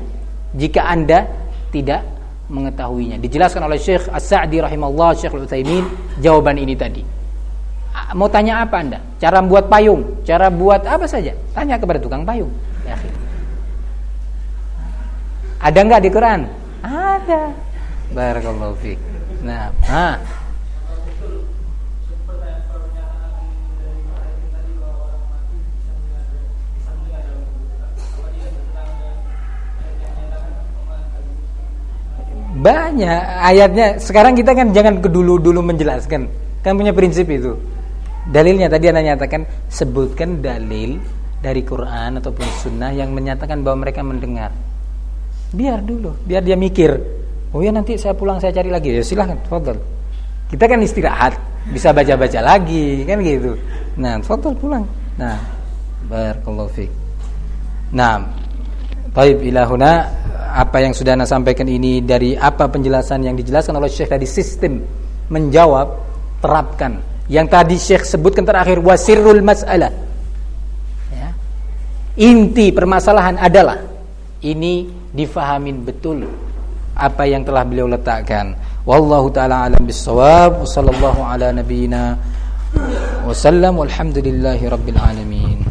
jika Anda tidak mengetahuinya. Dijelaskan oleh Syekh As-Sa'di rahimahullah, Syekh Al-Utsaimin jawaban ini tadi. Mau tanya apa Anda? Cara buat payung, cara buat apa saja? Tanya kepada tukang payung. Ya, Ada enggak di Quran? Ada. Barakallahu fiik. Nah, ha. Banyak ayatnya. Sekarang kita kan jangan dulu-dulu menjelaskan. Kan punya prinsip itu. Dalilnya tadi Anda nyatakan sebutkan dalil dari Quran ataupun sunnah yang menyatakan bahwa mereka mendengar. Biar dulu, biar dia mikir. Oh ya nanti saya pulang saya cari lagi. Ya silahkan, fadl. Kita kan istirahat, bisa baca-baca lagi, kan gitu. Nah, fadl pulang. Nah, barakallahu. Nah, baik ilahuna apa yang sudah Anda sampaikan ini dari apa penjelasan yang dijelaskan oleh Syekh tadi sistem menjawab terapkan. Yang tadi Syekh sebutkan terakhir wasirul mas'alah. Ya. inti permasalahan adalah ini difahamin betul apa yang telah beliau letakkan. Wallahu taala alam bisawab wa sallallahu ala nabiyyina walhamdulillahi rabbil alamin